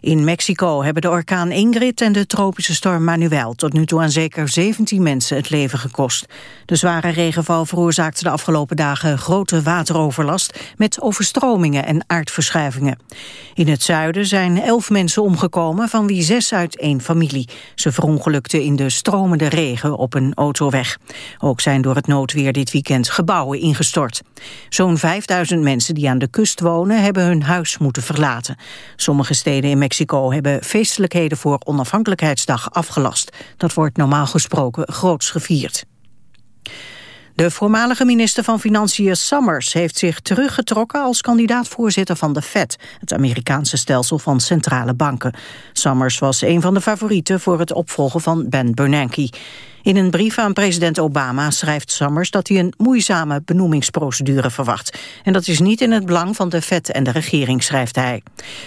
In Mexico hebben de orkaan Ingrid en de tropische storm Manuel tot nu toe aan zeker 17 mensen het leven gekost. De zware regenval veroorzaakte de afgelopen dagen grote wateroverlast met overstromingen en aardverschuivingen. In het zuiden zijn 11 mensen omgekomen, van wie zes uit één familie. Ze verongelukten in de stromende regen op een autoweg. Ook zijn door het noodweer dit weekend gebouwen ingestort. Zo'n 5000 mensen die aan de kust wonen hebben hun huis moeten verlaten. Sommige steden in Mexico hebben feestelijkheden voor Onafhankelijkheidsdag afgelast. Dat wordt normaal gesproken groots gevierd. De voormalige minister van Financiën Summers heeft zich teruggetrokken als kandidaat-voorzitter van de Fed, het Amerikaanse stelsel van centrale banken. Summers was een van de favorieten voor het opvolgen van Ben Bernanke. In een brief aan president Obama schrijft Summers dat hij een moeizame benoemingsprocedure verwacht. En dat is niet in het belang van de Fed en de regering, schrijft hij.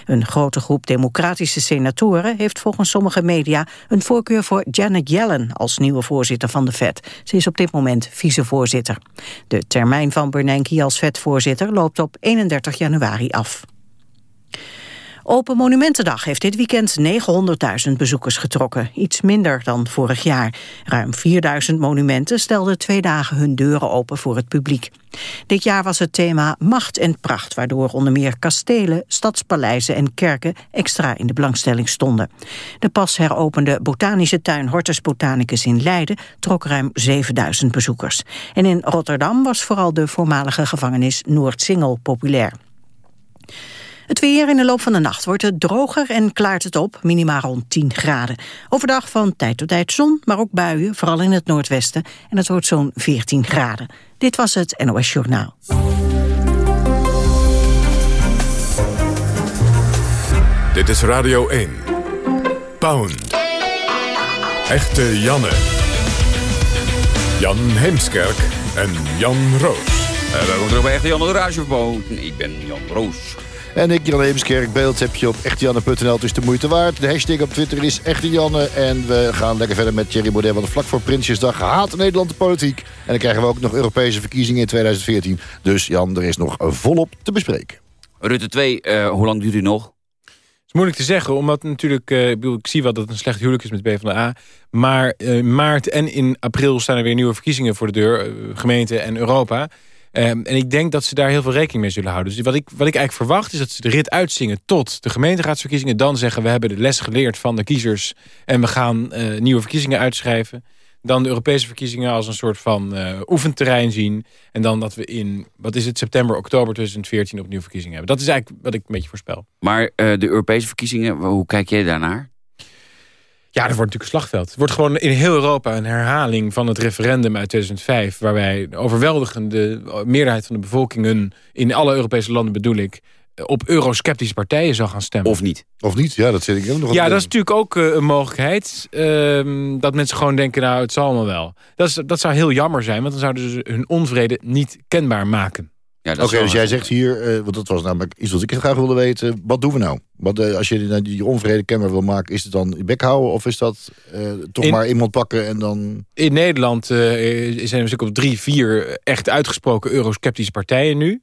Een grote groep democratische senatoren heeft volgens sommige media een voorkeur voor Janet Yellen als nieuwe voorzitter van de Fed. Ze is op dit moment vicevoorzitter. De termijn van Bernanke als Fed-voorzitter loopt op 31 januari af. Open Monumentendag heeft dit weekend 900.000 bezoekers getrokken. Iets minder dan vorig jaar. Ruim 4.000 monumenten stelden twee dagen hun deuren open voor het publiek. Dit jaar was het thema Macht en Pracht... waardoor onder meer kastelen, stadspaleizen en kerken... extra in de belangstelling stonden. De pas heropende botanische tuin Hortus Botanicus in Leiden... trok ruim 7000 bezoekers. En in Rotterdam was vooral de voormalige gevangenis Noordsingel populair. Het weer in de loop van de nacht wordt het droger en klaart het op, minimaal rond 10 graden. Overdag van tijd tot tijd zon, maar ook buien, vooral in het noordwesten. En het wordt zo'n 14 graden. Dit was het NOS Journaal. Dit is Radio 1. Pound. Echte Janne. Jan Heemskerk en Jan Roos. Uh, welkom terug bij Echte Janne de Ik ben Jan Roos. En ik, Jan Heemskerk, beeld heb je op echtejanne.nl. Het is de moeite waard. De hashtag op Twitter is Echte Janne. En we gaan lekker verder met Thierry Baudet. Want vlak voor Prinsjesdag haat Nederland de politiek. En dan krijgen we ook nog Europese verkiezingen in 2014. Dus Jan, er is nog volop te bespreken. Rutte 2, uh, eh, hoe lang duurt u nog? Het is moeilijk te zeggen, omdat natuurlijk... Uh, ik, bedoel, ik zie wel dat het een slecht huwelijk is met PvdA. Maar uh, maart en in april staan er weer nieuwe verkiezingen voor de deur. gemeente en Europa. Ehm, en ik denk dat ze daar heel veel rekening mee zullen houden. Dus wat ik, wat ik eigenlijk verwacht is dat ze de rit uitzingen tot de gemeenteraadsverkiezingen. Dan zeggen we hebben de les geleerd van de kiezers en we gaan uh, nieuwe verkiezingen uitschrijven. Dan de Europese verkiezingen als een soort van uh, oefenterrein zien. En dan dat we in, wat is het, september, oktober 2014 opnieuw verkiezingen hebben. Dat is eigenlijk wat ik een beetje voorspel. Maar uh, de Europese verkiezingen, hoe kijk jij daarnaar? Ja, dat wordt natuurlijk een slagveld. Het wordt gewoon in heel Europa een herhaling van het referendum uit 2005... waarbij de overweldigende meerderheid van de bevolkingen... in alle Europese landen bedoel ik op eurosceptische partijen zou gaan stemmen. Of niet. Of niet, ja, dat zit ik ook nog Ja, dat is natuurlijk ook uh, een mogelijkheid. Uh, dat mensen gewoon denken, nou, het zal allemaal wel. Dat, is, dat zou heel jammer zijn, want dan zouden ze hun onvrede niet kenbaar maken. Ja, Oké, dus jij zegt hier, uh, want dat was namelijk iets wat ik graag wilde weten. Wat doen we nou? Wat, uh, als je die onvrede kenbaar wil maken, is het dan je bek houden? Of is dat uh, toch maar iemand pakken en dan... In Nederland zijn er een op drie, vier echt uitgesproken eurosceptische partijen nu.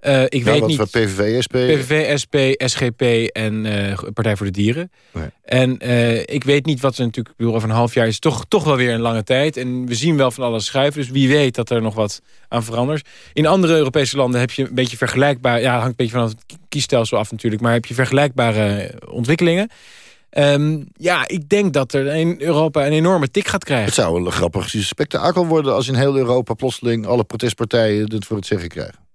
Uh, ik weet niet. Wat PVV, SP? PVV, SP, SGP en uh, Partij voor de Dieren. Nee. En uh, ik weet niet wat ze natuurlijk... Ik bedoel, over een half jaar is toch, toch wel weer een lange tijd. En we zien wel van alles schuiven. Dus wie weet dat er nog wat aan verandert. In andere Europese landen heb je een beetje vergelijkbaar... Ja, hangt een beetje van het kiesstelsel af natuurlijk. Maar heb je vergelijkbare ontwikkelingen. Um, ja, ik denk dat er in Europa een enorme tik gaat krijgen. Het zou een grappig spektakel worden... als in heel Europa plotseling alle protestpartijen het voor het zeggen krijgen.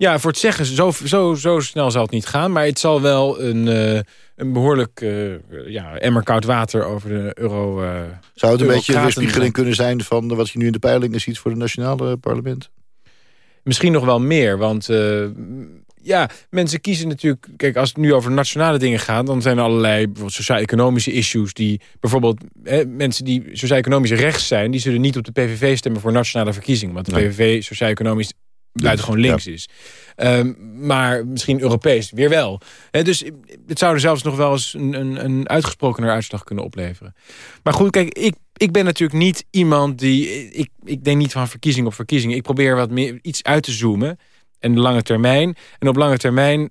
Ja, voor het zeggen, zo, zo, zo snel zal het niet gaan. Maar het zal wel een, uh, een behoorlijk uh, ja, emmer koud water over de euro... Uh, Zou het een beetje een weerspiegeling kunnen zijn... van wat je nu in de peilingen ziet voor het nationale parlement? Misschien nog wel meer, want... ja, mensen kiezen natuurlijk... Kijk, als het nu over nationale dingen gaat... dan zijn er allerlei sociaal-economische issues... die bijvoorbeeld mensen die sociaal-economisch rechts zijn... die zullen niet op de PVV stemmen voor nationale verkiezingen. Want de PVV sociaal-economisch buitengewoon links is. Um, maar misschien Europees weer wel. dus het zou er zelfs nog wel eens een, een, een uitgesprokener uitslag kunnen opleveren. Maar goed, kijk, ik, ik ben natuurlijk niet iemand die... Ik, ik denk niet van verkiezing op verkiezing. Ik probeer wat meer iets uit te zoomen. en de lange termijn. En op lange termijn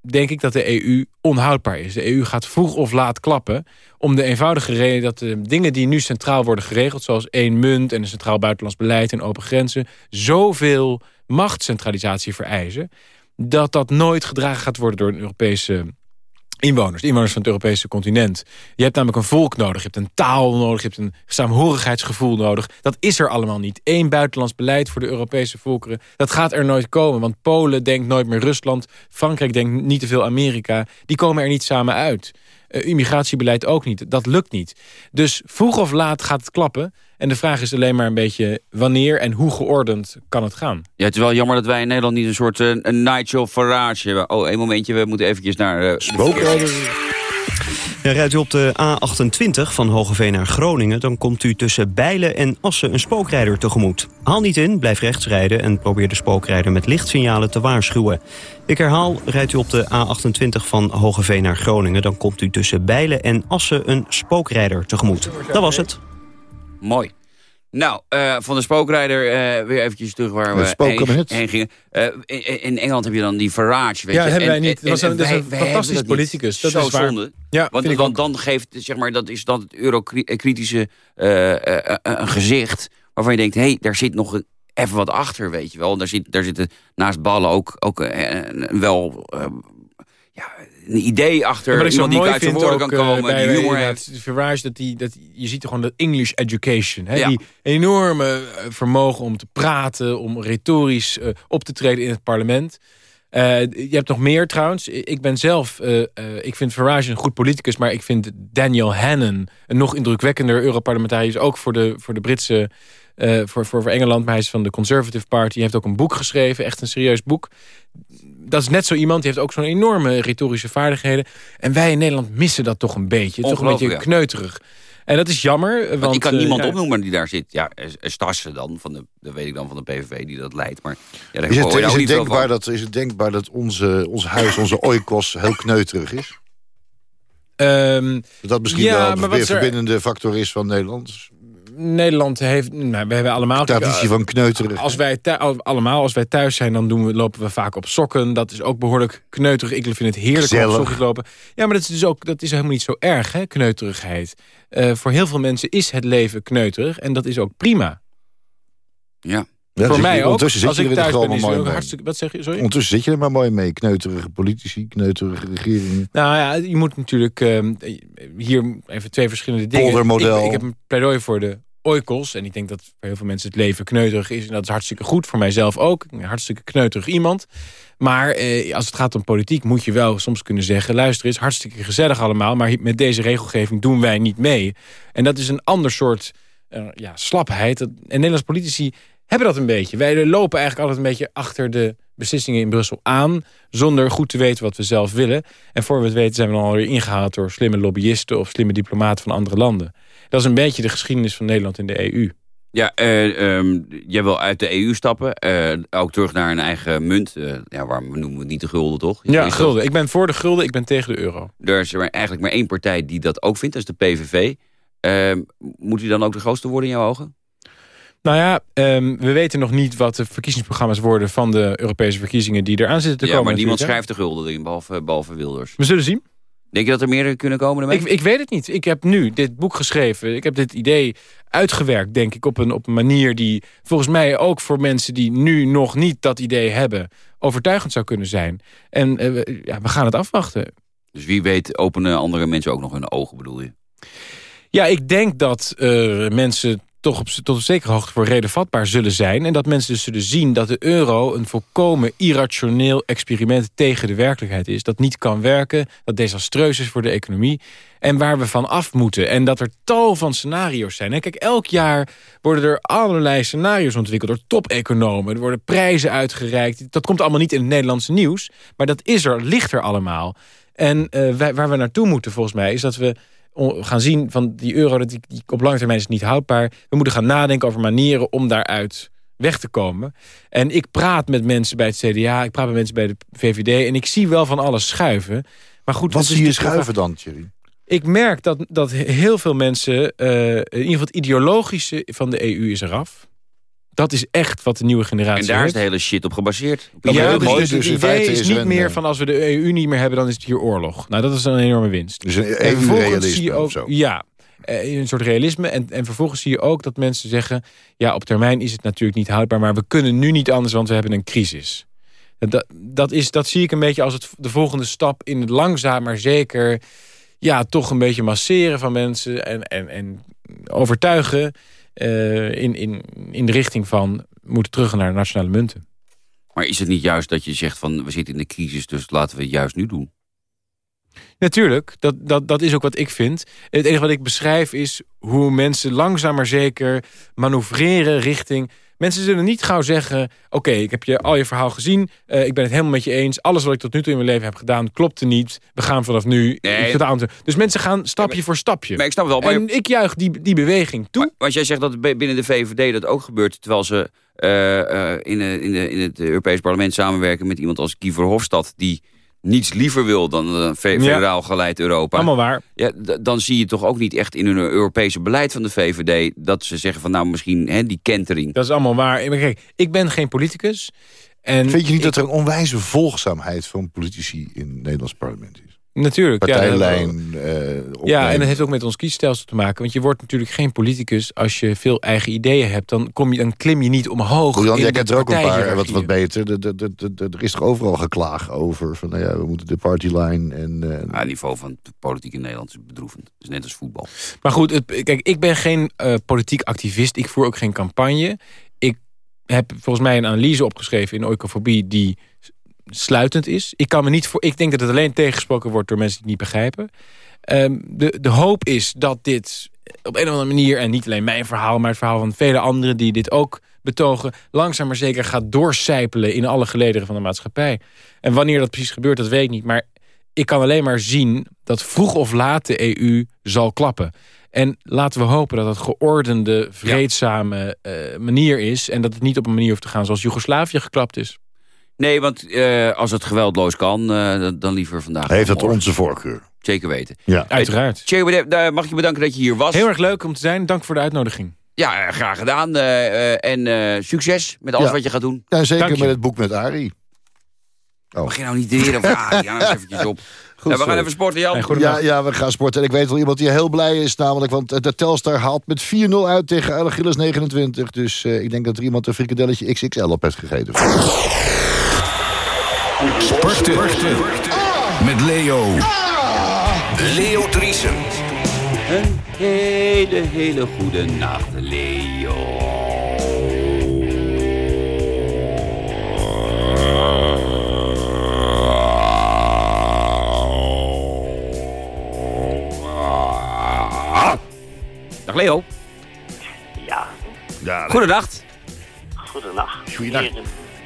denk ik dat de EU onhoudbaar is. De EU gaat vroeg of laat klappen. Om de eenvoudige reden dat de dingen die nu centraal worden geregeld... zoals één munt en een centraal buitenlands beleid en open grenzen... zoveel machtscentralisatie vereisen... dat dat nooit gedragen gaat worden door een Europese inwoners, inwoners van het Europese continent. Je hebt namelijk een volk nodig, je hebt een taal nodig... je hebt een saamhorigheidsgevoel nodig. Dat is er allemaal niet. Eén buitenlands beleid voor de Europese volkeren... dat gaat er nooit komen, want Polen denkt nooit meer Rusland... Frankrijk denkt niet te veel Amerika. Die komen er niet samen uit. Uh, immigratiebeleid ook niet. Dat lukt niet. Dus vroeg of laat gaat het klappen... En de vraag is alleen maar een beetje wanneer en hoe geordend kan het gaan. Ja, het is wel jammer dat wij in Nederland niet een soort uh, een Nigel Farage hebben. Oh, één momentje, we moeten eventjes naar... Uh, ja, rijdt u op de A28 van Hogeveen naar Groningen... dan komt u tussen Bijlen en Assen een spookrijder tegemoet. Haal niet in, blijf rechts rijden... en probeer de spookrijder met lichtsignalen te waarschuwen. Ik herhaal, rijdt u op de A28 van Hogeveen naar Groningen... dan komt u tussen Bijlen en Assen een spookrijder tegemoet. Dat was het. Mooi. Nou, uh, van de spookrijder uh, weer eventjes terug waar we heen, heen, gingen. Uh, in, in, Engeland heb je dan die Farage. Weet ja, je. hebben wij niet. dat was een, wij, fantastisch politicus. Dat zo is waar. zonde. Ja, want, want dan geeft, zeg maar, dat is dan het eurokritische een gezicht... waarvan je denkt, hé, hey, daar zit nog even wat achter, weet je wel. Daar, zit, daar zitten naast ballen ook, ook wel een idee achter ja, iemand die uit zijn woorden kan komen. Bij, die humor heeft. Dat die, dat, je ziet gewoon dat English education. Hè? Die enorme eh, vermogen om te praten, om retorisch uh, op te treden in het parlement. Uh, je hebt nog meer trouwens. Ik ben zelf, uh, ik vind Farage een goed politicus... maar ik vind Daniel Hannan een nog indrukwekkender Europarlementariër... ook voor de, voor de Britse, voor, voor, voor Engeland... maar hij is van de Conservative Party. Hij heeft ook een boek geschreven, echt een serieus boek dat is net zo iemand, die heeft ook zo'n enorme retorische vaardigheden. En wij in Nederland missen dat toch een beetje. Toch een beetje kneuterig. En dat is jammer. Want, want ik kan niemand uh, opnoemen die daar zit. Ja, Stassen dan, van de, dat weet ik dan van de PVV die dat leidt. Maar ja, is, het, is, het denkbaar dat, is het denkbaar dat onze, ons huis, onze oikos, heel kneuterig is? Um, dat misschien ja, wel een verbindende factor is van Nederland? Nederland heeft... Nou, we hebben allemaal... Traditie van kneuteren. Als wij allemaal, als wij thuis zijn, dan doen we, lopen we vaak op sokken. Dat is ook behoorlijk kneuterig. Ik vind het heerlijk om op sokken te lopen. Ja, maar dat is dus ook dat is helemaal niet zo erg, hè, kneuterigheid. Uh, voor heel veel mensen is het leven kneuterig. En dat is ook prima. Ja. Ja, voor mij ook. Als ik thuis ben, is het hartstikke... Wat zeg je? Sorry? Ondertussen zit je er maar mooi mee. Kneuterige politici, kneuterige regeringen. Nou ja, je moet natuurlijk... Uh, hier even twee verschillende dingen. Poldermodel. Ik, ik heb een pleidooi voor de oikos. En ik denk dat voor heel veel mensen het leven kneuterig is. En dat is hartstikke goed, voor mijzelf ook. Een hartstikke kneuterig iemand. Maar eh, als het gaat om politiek moet je wel soms kunnen zeggen... luister eens, hartstikke gezellig allemaal... maar met deze regelgeving doen wij niet mee. En dat is een ander soort uh, ja, slapheid. En Nederlandse politici hebben dat een beetje. Wij lopen eigenlijk altijd een beetje achter de beslissingen in Brussel aan... zonder goed te weten wat we zelf willen. En voor we het weten zijn we dan alweer ingehaald... door slimme lobbyisten of slimme diplomaten van andere landen. Dat is een beetje de geschiedenis van Nederland in de EU. Ja, uh, um, jij wil uit de EU stappen. Uh, ook terug naar een eigen munt. Uh, ja, waarom noemen we het niet de gulden, toch? ja, gulden. Ik ben voor de gulden, ik ben tegen de euro. Er is er eigenlijk maar één partij die dat ook vindt. Dat is de PVV. Ehm, moet u dan ook de grootste worden in jouw ogen? Nou ja, um, we weten nog niet wat de verkiezingsprogramma's worden... van de Europese verkiezingen die eraan zitten te ja, komen. maar niemand schrijft de gulden erin, behalve, behalve Wilders. We zullen zien. Denk je dat er meer kunnen komen? Ik, ik weet het niet. Ik heb nu dit boek geschreven. Ik heb dit idee uitgewerkt, denk ik, op een, op een manier die volgens mij ook voor mensen die nu nog niet dat idee hebben, overtuigend zou kunnen zijn. En uh, ja, we gaan het afwachten. Dus wie weet openen andere mensen ook nog hun ogen, bedoel je? Ja, ik denk dat uh, mensen toch op, tot een zekere hoogte voor reden vatbaar zullen zijn. En dat mensen dus zullen zien dat de euro een volkomen irrationeel experiment tegen de werkelijkheid is. Dat niet kan werken, dat desastreus is voor de economie. En waar we van af moeten. En dat er tal van scenario's zijn. En kijk, elk jaar worden er allerlei scenario's ontwikkeld door top-economen. Er worden prijzen uitgereikt. Dat komt allemaal niet in het Nederlandse nieuws. Maar dat is er, ligt er allemaal. En wij, waar we naartoe moeten volgens mij is dat we gaan zien van die euro, dat die, op lange termijn is niet houdbaar. We moeten gaan nadenken over manieren om daaruit weg te komen. En ik praat met mensen bij het CDA, ik praat met mensen bij de VVD... en ik zie wel van alles schuiven. Maar goed, Wat zie je schuiven dan, Thierry? Ik merk dat, dat heel veel mensen... Uh, in ieder geval het ideologische van de EU is eraf. Dat is echt wat de nieuwe generatie En daar is de hele shit op gebaseerd. Op Ja, Ja, dus- dus, het dus in idee feite is is niet een, meer eh, van als we de EU niet meer hebben, dan is het hier oorlog. Nou, dat is een enorme winst. Dus een En vervolgens zie EU-realisme je ook, of zo. ja, eh, een soort realisme. En, en vervolgens zie je ook dat mensen zeggen... ja, op termijn is het natuurlijk niet houdbaar... maar we kunnen nu niet anders, want we hebben een crisis. Dat, dat, is, dat zie ik een beetje als het, de volgende stap... in het langzaam maar zeker... ja, toch een beetje masseren van mensen... en, en, en overtuigen in, in, in de richting van... we moeten terug naar nationale munten. Maar is het niet juist dat je zegt van we zitten in de crisis, dus laten we het juist nu doen? Natuurlijk, dat, dat, dat is ook wat ik vind. Het enige wat ik beschrijf is hoe mensen langzaam maar zeker manoeuvreren richting... Mensen zullen niet gauw zeggen... oké, ik heb je al je verhaal gezien, eh, ik ben het helemaal met je eens... alles wat ik tot nu toe in mijn leven heb gedaan klopte niet. We gaan vanaf nu... Nee. gedaan. Dus mensen gaan stapje voor stapje. Maar ik snap wel, maar, en ik juich die, die beweging toe. maar, want jij zegt dat binnen de VVD dat ook gebeurt, terwijl ze eh, eh, in, de, in, de, in het Europees Parlement samenwerken met iemand als Guy Verhofstadt, die niets liever wil dan een Ja. federaal geleid Europa. Allemaal waar. Ja, dan zie je toch ook niet echt in hun Europese beleid van de VVD... dat ze zeggen van nou misschien hè, die kentering. Dat is allemaal waar. Kijk, ik ben geen politicus. En Vind je niet ik- dat er een onwijze volgzaamheid van politici in het Nederlands parlement is? Natuurlijk. ja, dat hebben we wel. Partijlijn, eh, Ja, en dat heeft ook met ons kiesstelsel te maken. Want je wordt natuurlijk geen politicus als je veel eigen ideeën hebt. Dan, kom je, dan klim je niet omhoog. Jij de kent er ook een paar wat, wat beter. De, de, de, de- de- er is toch overal geklaag over. Van, nou ja, we moeten de partyline en... eh, Ja, het niveau van de politiek in Nederland is bedroevend. Het is net als voetbal. Maar goed, het, kijk, ik ben geen eh, politiek activist. Ik voer ook geen campagne. Ik heb volgens mij een analyse opgeschreven in oikofobie die sluitend is. Ik, kan me niet voor, ik denk dat het alleen tegengesproken wordt door mensen die het niet begrijpen. Ehm, de, de hoop is dat dit op een of andere manier... en niet alleen mijn verhaal, maar het verhaal van vele anderen... die dit ook betogen, langzaam maar zeker gaat doorcijpelen... in alle gelederen van de maatschappij. En wanneer dat precies gebeurt, dat weet ik niet. Maar ik kan alleen maar zien dat vroeg of laat de EU zal klappen. En laten we hopen dat het geordende, vreedzame eh, manier is... en dat het niet op een manier hoeft te gaan zoals Joegoslavië geklapt is. Nee, want eh, als het geweldloos kan, eh, dan- dan liever vandaag. heeft dat onze voorkeur. Zeker weten. Ja. Uiteraard. Thierry, daar mag ik je bedanken dat je hier was. Heel erg leuk om te zijn. Dank voor de uitnodiging. Ja, eh, graag gedaan. eh, eh, en eh, succes met alles Ja. wat je gaat doen. Ja, zeker Dank je. met het boek met Arie. Mag je nou niet weer over Arie? Ja, eens eventjes op. Goed Ja, we gaan even sporten, Jan. Hey. Ja, ja, we gaan sporten. En ik weet wel iemand die heel blij is namelijk... want de Telstar haalt met 4-0 uit tegen Allergilles 29. Dus eh, ik denk dat er iemand een frikadelletje XXL op heeft gegeten. Sporten. Met Leo. Leo Driesen. Een hele, hele goede nacht, Leo. Dag Leo. Ja, Ja, Goedenacht. goedenacht.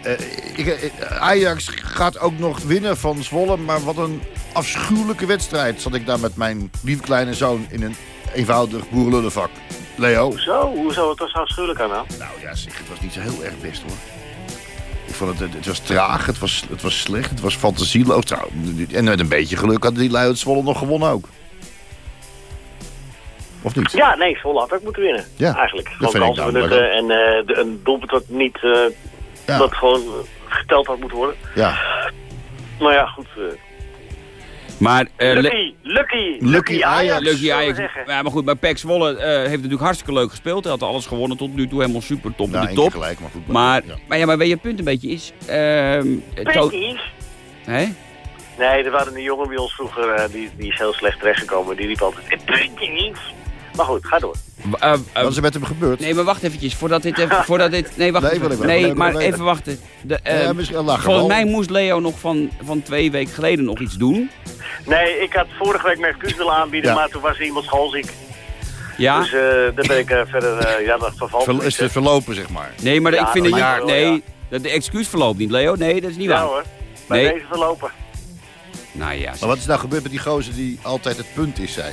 Eh, eh, Ajax gaat ook nog winnen van Zwolle. Maar wat een afschuwelijke wedstrijd. Zat ik daar met mijn lieve kleine zoon in een eenvoudig boerenlullenvak. Leo? Zo, hoezo? Het was afschuwelijk aan nou? Nou ja, zeg, het was niet zo heel erg best hoor. Ik vond het, het, het was traag, het was, het was slecht, het was fantasieloos. Nou, en met een beetje geluk hadden die lui uit Zwolle nog gewonnen ook. Of niet? Ja, nee, Zwolle had ook moeten winnen. Ja, Eigenlijk. dat Gewoon kansen benutten en eh, de- een doelpunt wat niet... Ja. dat gewoon geteld had moeten worden. Ja. Maar ja, goed. eh, Maar, eh, lucky, lucky, Lucky Ajax. Lucky Ajax. Ja, maar goed, maar Pek Zwolle eh, heeft natuurlijk hartstikke leuk gespeeld. Hij had alles gewonnen tot nu toe. Helemaal super top in één de top. gelijk, maar goed. Maar, ja. maar, ja, maar weet je, het punt een beetje is... ehm to- Pennies? hè? Nee, er waren een jongen bij ons vroeger, eh, die, die is heel slecht terechtgekomen. Die riep altijd, het puntje niet. Maar goed, ga door. Eh, eh, Wat is er met hem gebeurd? nee, maar wacht eventjes. Voordat dit... Even, voordat dit nee, wacht Nee, even. Nee, Nee, maar even wachten. De, eh, Ja, misschien lachen volgens mij moest Leo nog van, van twee weken geleden nog iets doen. Nee, ik had vorige week mijn excuus willen aanbieden, Ja. maar toen was iemand schoolziek. Ja? Dus eh daar ben ik verder, eh, ja, dat vervalt. Ver- is het verlopen, zeg maar. nee, maar Ja, ik vind Nee, ja. dat de excuus verloopt niet, Leo. Nee, dat is niet Ja waar. hoor, bij Nee. deze verlopen. Nou ja, Maar wat is nou gebeurd met die gozer die altijd het punt is, zei?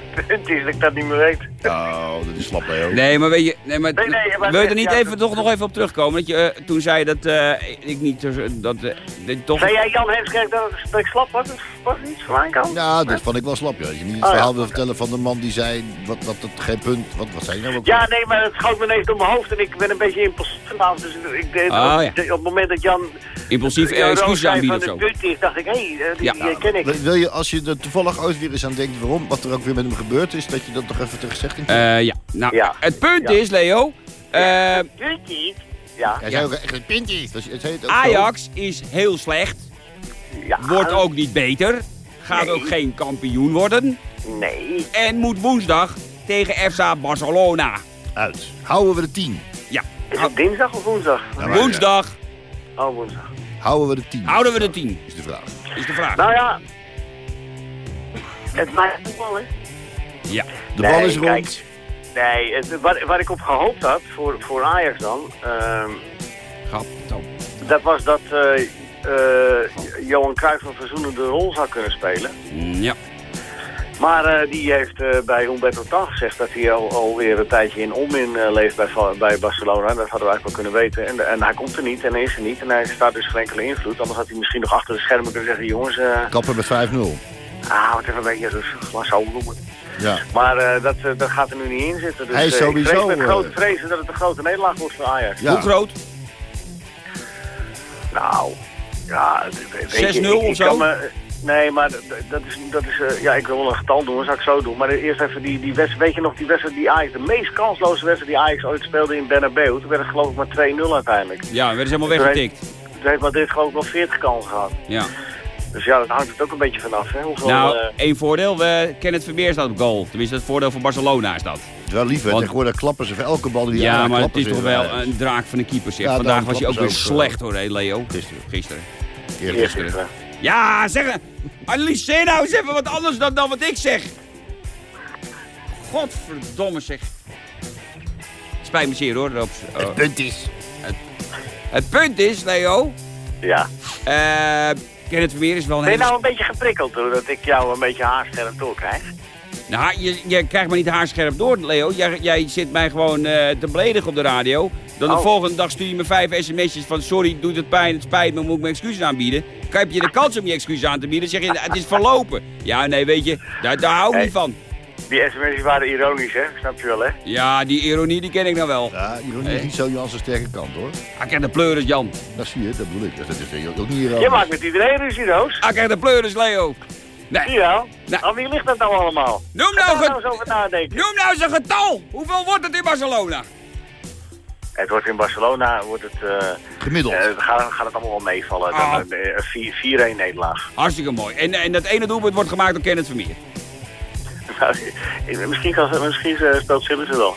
het punt is dat ik dat niet meer weet. Oh, dat is slap, Leo. Nee, maar weet je... Nee, maar, Nee, nee, maar- wil je er niet ja, even, dat- toch nog even op terugkomen? Dat je eh, toen zei dat eh, ik niet... Dat, eh, dat toch... Zei jij Jan Heemskerk dat, dat ik slap was? Dat was iets van mijn kant? Ja, dat vond ik wel slap, ja. Dat je niet het Oh, ja. verhaal wil vertellen van de man die zei... Wat, wat het geen punt... Wat, wat zei je nou ook? Ja, nee, maar het schoot me ineens door mijn hoofd en ik ben een beetje impulsief vanavond. Dus ik deed, Oh, op, ja. op het moment dat Jan... Impulsief Roos excuses aanbieden of van zo. punt is, dacht ik, hé, hey, die Ja. ken ik. Wil- Wil je, als je er toevallig ooit weer eens aan denkt waarom, wat er ook weer met hem gebeurd is, dat je dat toch even tegen zegt? in Eh, ja, nou, Ja. het punt Ja. is, Leo... eh, Het punt is... Ja, Hij zei ook echt een pintje. Dat is- het ook zo. Ajax is heel slecht. ja. Wordt ook niet beter. Gaat Nee. ook geen kampioen worden. Nee. En moet woensdag tegen FC Barcelona. Uit. Houden we de 10. Ja, Is het dinsdag of woensdag? Ja, maar- woensdag Oh, woensdag. Houden we de 10. houden we de 10, Is de vraag. is de vraag. Nou ja. Het maakt wel, hè? Ja, De Nee, bal is rond. kijk. Nee, het, waar, waar ik op gehoopt had, voor, voor Ajax dan, ehm, grap. Zo. dat was dat eh, eh, Johan Cruijff een verzoenende rol zou kunnen spelen. Ja, Maar eh, die heeft eh, bij Humberto Tan gezegd dat hij al, alweer een tijdje in onmin eh, leeft bij, bij Barcelona. Dat hadden we eigenlijk wel kunnen weten. En, en hij komt er niet en hij is er niet. En hij staat dus geen enkele invloed. Anders had hij misschien nog achter de schermen kunnen zeggen, jongens, eh Kappen met 5-0. ah, wat even een beetje rustig, laat zo noemen. Ja. Maar eh, dat, eh, dat gaat er nu niet in zitten. Dus Hij is eh, ik sowieso, vrees met grote vrezen dat het een grote nederlaag wordt voor Ajax. Ja. hoe groot? Nou, ja, het- weet je, 6-0 ik- ik of zo? kan me- Nee, maar dat is, dat is eh, ja, ik wil wel een getal doen, dat zou ik zo doen. Maar eerst even die, die wedstrijd, weet je nog, die wedstrijd die Ajax, de meest kansloze wedstrijd die Ajax ooit speelde in Bernabeu. Toen werd het geloof ik maar 2-0 uiteindelijk. Ja, we werden ze helemaal Toen weggetikt. Toen heeft Madrid geloof ik wel 40 kansen gehad. Ja. Dus ja, dat hangt het ook een beetje vanaf, hè. Hoeveel, Nou, eh, één voordeel. We kennen het Vermeer staat op goal. Tenminste, het voordeel voor Barcelona is dat. Het is wel lief, hè. Want- Tegenwoordig klappen ze voor elke bal die Ja, aan maar het is toch wel uit. een draak van de keeper, zeg. Ja, Vandaag was hij ook weer slecht, hoor, hè, Leo. Gisteren. Gisteren. Eergisteren. eergisteren. Ja, zeg... Zeg nou eens even wat anders dan, dan wat ik zeg. Godverdomme, zeg. Spijt me zeer, hoor. Oh. Het punt is... Het punt is, Leo... Ja. eh Kenneth Vermeer is wel een Ben je hele... nou een beetje geprikkeld doordat ik jou een beetje haarscherp doorkrijg? Nou, je, je krijgt me niet haarscherp door, Leo. Jij, jij zit mij gewoon eh, te beledigen op de radio. Dan de Oh. volgende dag stuur je me vijf sms'jes van... Sorry, doet het pijn, het spijt me, moet ik mijn excuses aanbieden. Dan heb je de kans om je excuses aan te bieden. Dan zeg je, het is verlopen. Ja, nee, weet je, daar, daar hou ik Hey. niet van. Die sms'jes waren ironisch, hè? Snap je wel, hè? Ja, die ironie, die ken ik nou wel. Ja, ironie is niet zo Jan's sterke kant, hoor. Ik krijg de pleuris, Jan. Dat zie je, dat bedoel ik. Dat is ook niet ironisch. Je maakt met iedereen ruzie, Roos. Ik krijg de pleuris, Leo. Nee, Ja. Nou. Aan wie ligt dat nou allemaal? noem nou, nou eens over nadenken. noem nou eens een getal. Hoeveel wordt het in Barcelona? Het wordt in Barcelona, wordt het, eh, Gemiddeld. eh, gaat, gaat het allemaal wel meevallen. Ah. Dan, eh, vier- 4-1 nederlaag. Hartstikke mooi. En, en dat ene doelpunt wordt gemaakt door Kenneth Vermeer. Nou, misschien kan, misschien eh, speelt Sillissen wel.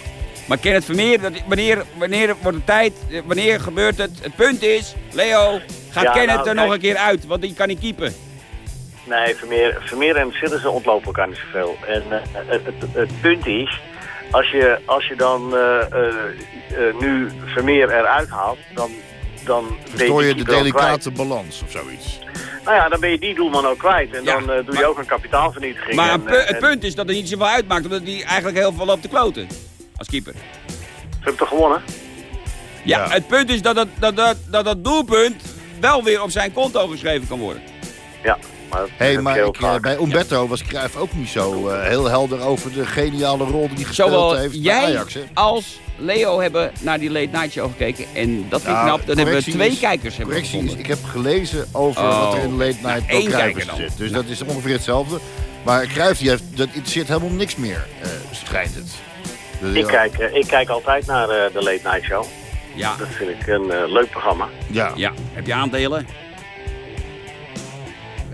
Maar Kenneth Vermeer, dat, wanneer, wanneer wordt het tijd? Eh, Wanneer gebeurt het? Het punt is, Leo, gaat Ja, Kenneth nou, er nog een keer uit? Want die kan niet keepen. Nee, Vermeer, Vermeer en Sillissen ontlopen elkaar niet zoveel. En eh, het, het, het punt is, als je, als je dan nu Vermeer eruit haalt, dan... dan Verstoor je de delicate balans of zoiets. Nou ja, dan ben je die doelman ook kwijt. En Ja, dan eh, doe maar- je ook een kapitaalvernietiging. Maar en, een pu- eh, het en- punt is dat er niet zoveel uitmaakt, omdat hij eigenlijk heel veel loopt te kloten. Als keeper. Ze hebben toch gewonnen? Ja, Ja. het punt is dat dat, dat, dat, dat dat doelpunt wel weer op zijn konto geschreven kan worden. Ja. Maar hey, maar ik, eh, bij Umberto was Cruijff ook niet zo eh, heel helder over de geniale rol die hij gespeeld Zowel heeft bij jij Ajax. Hè? als Leo hebben naar die late night show gekeken. En dat vind ik knap. Dat hebben we twee is- kijkers hebben Correctie is, gevonden. ik heb gelezen over Oh. wat er in de late night Nou, kijker dan. gezet. Dus dat is ongeveer hetzelfde. Maar Cruijff die heeft, dat interesseert helemaal niks meer, eh schijnt het. Dus, Ik ja, kijk, eh, ik kijk altijd naar eh, de Late Night Show. Ja, Dat vind ik een eh, leuk programma. Ja. ja. Heb je aandelen?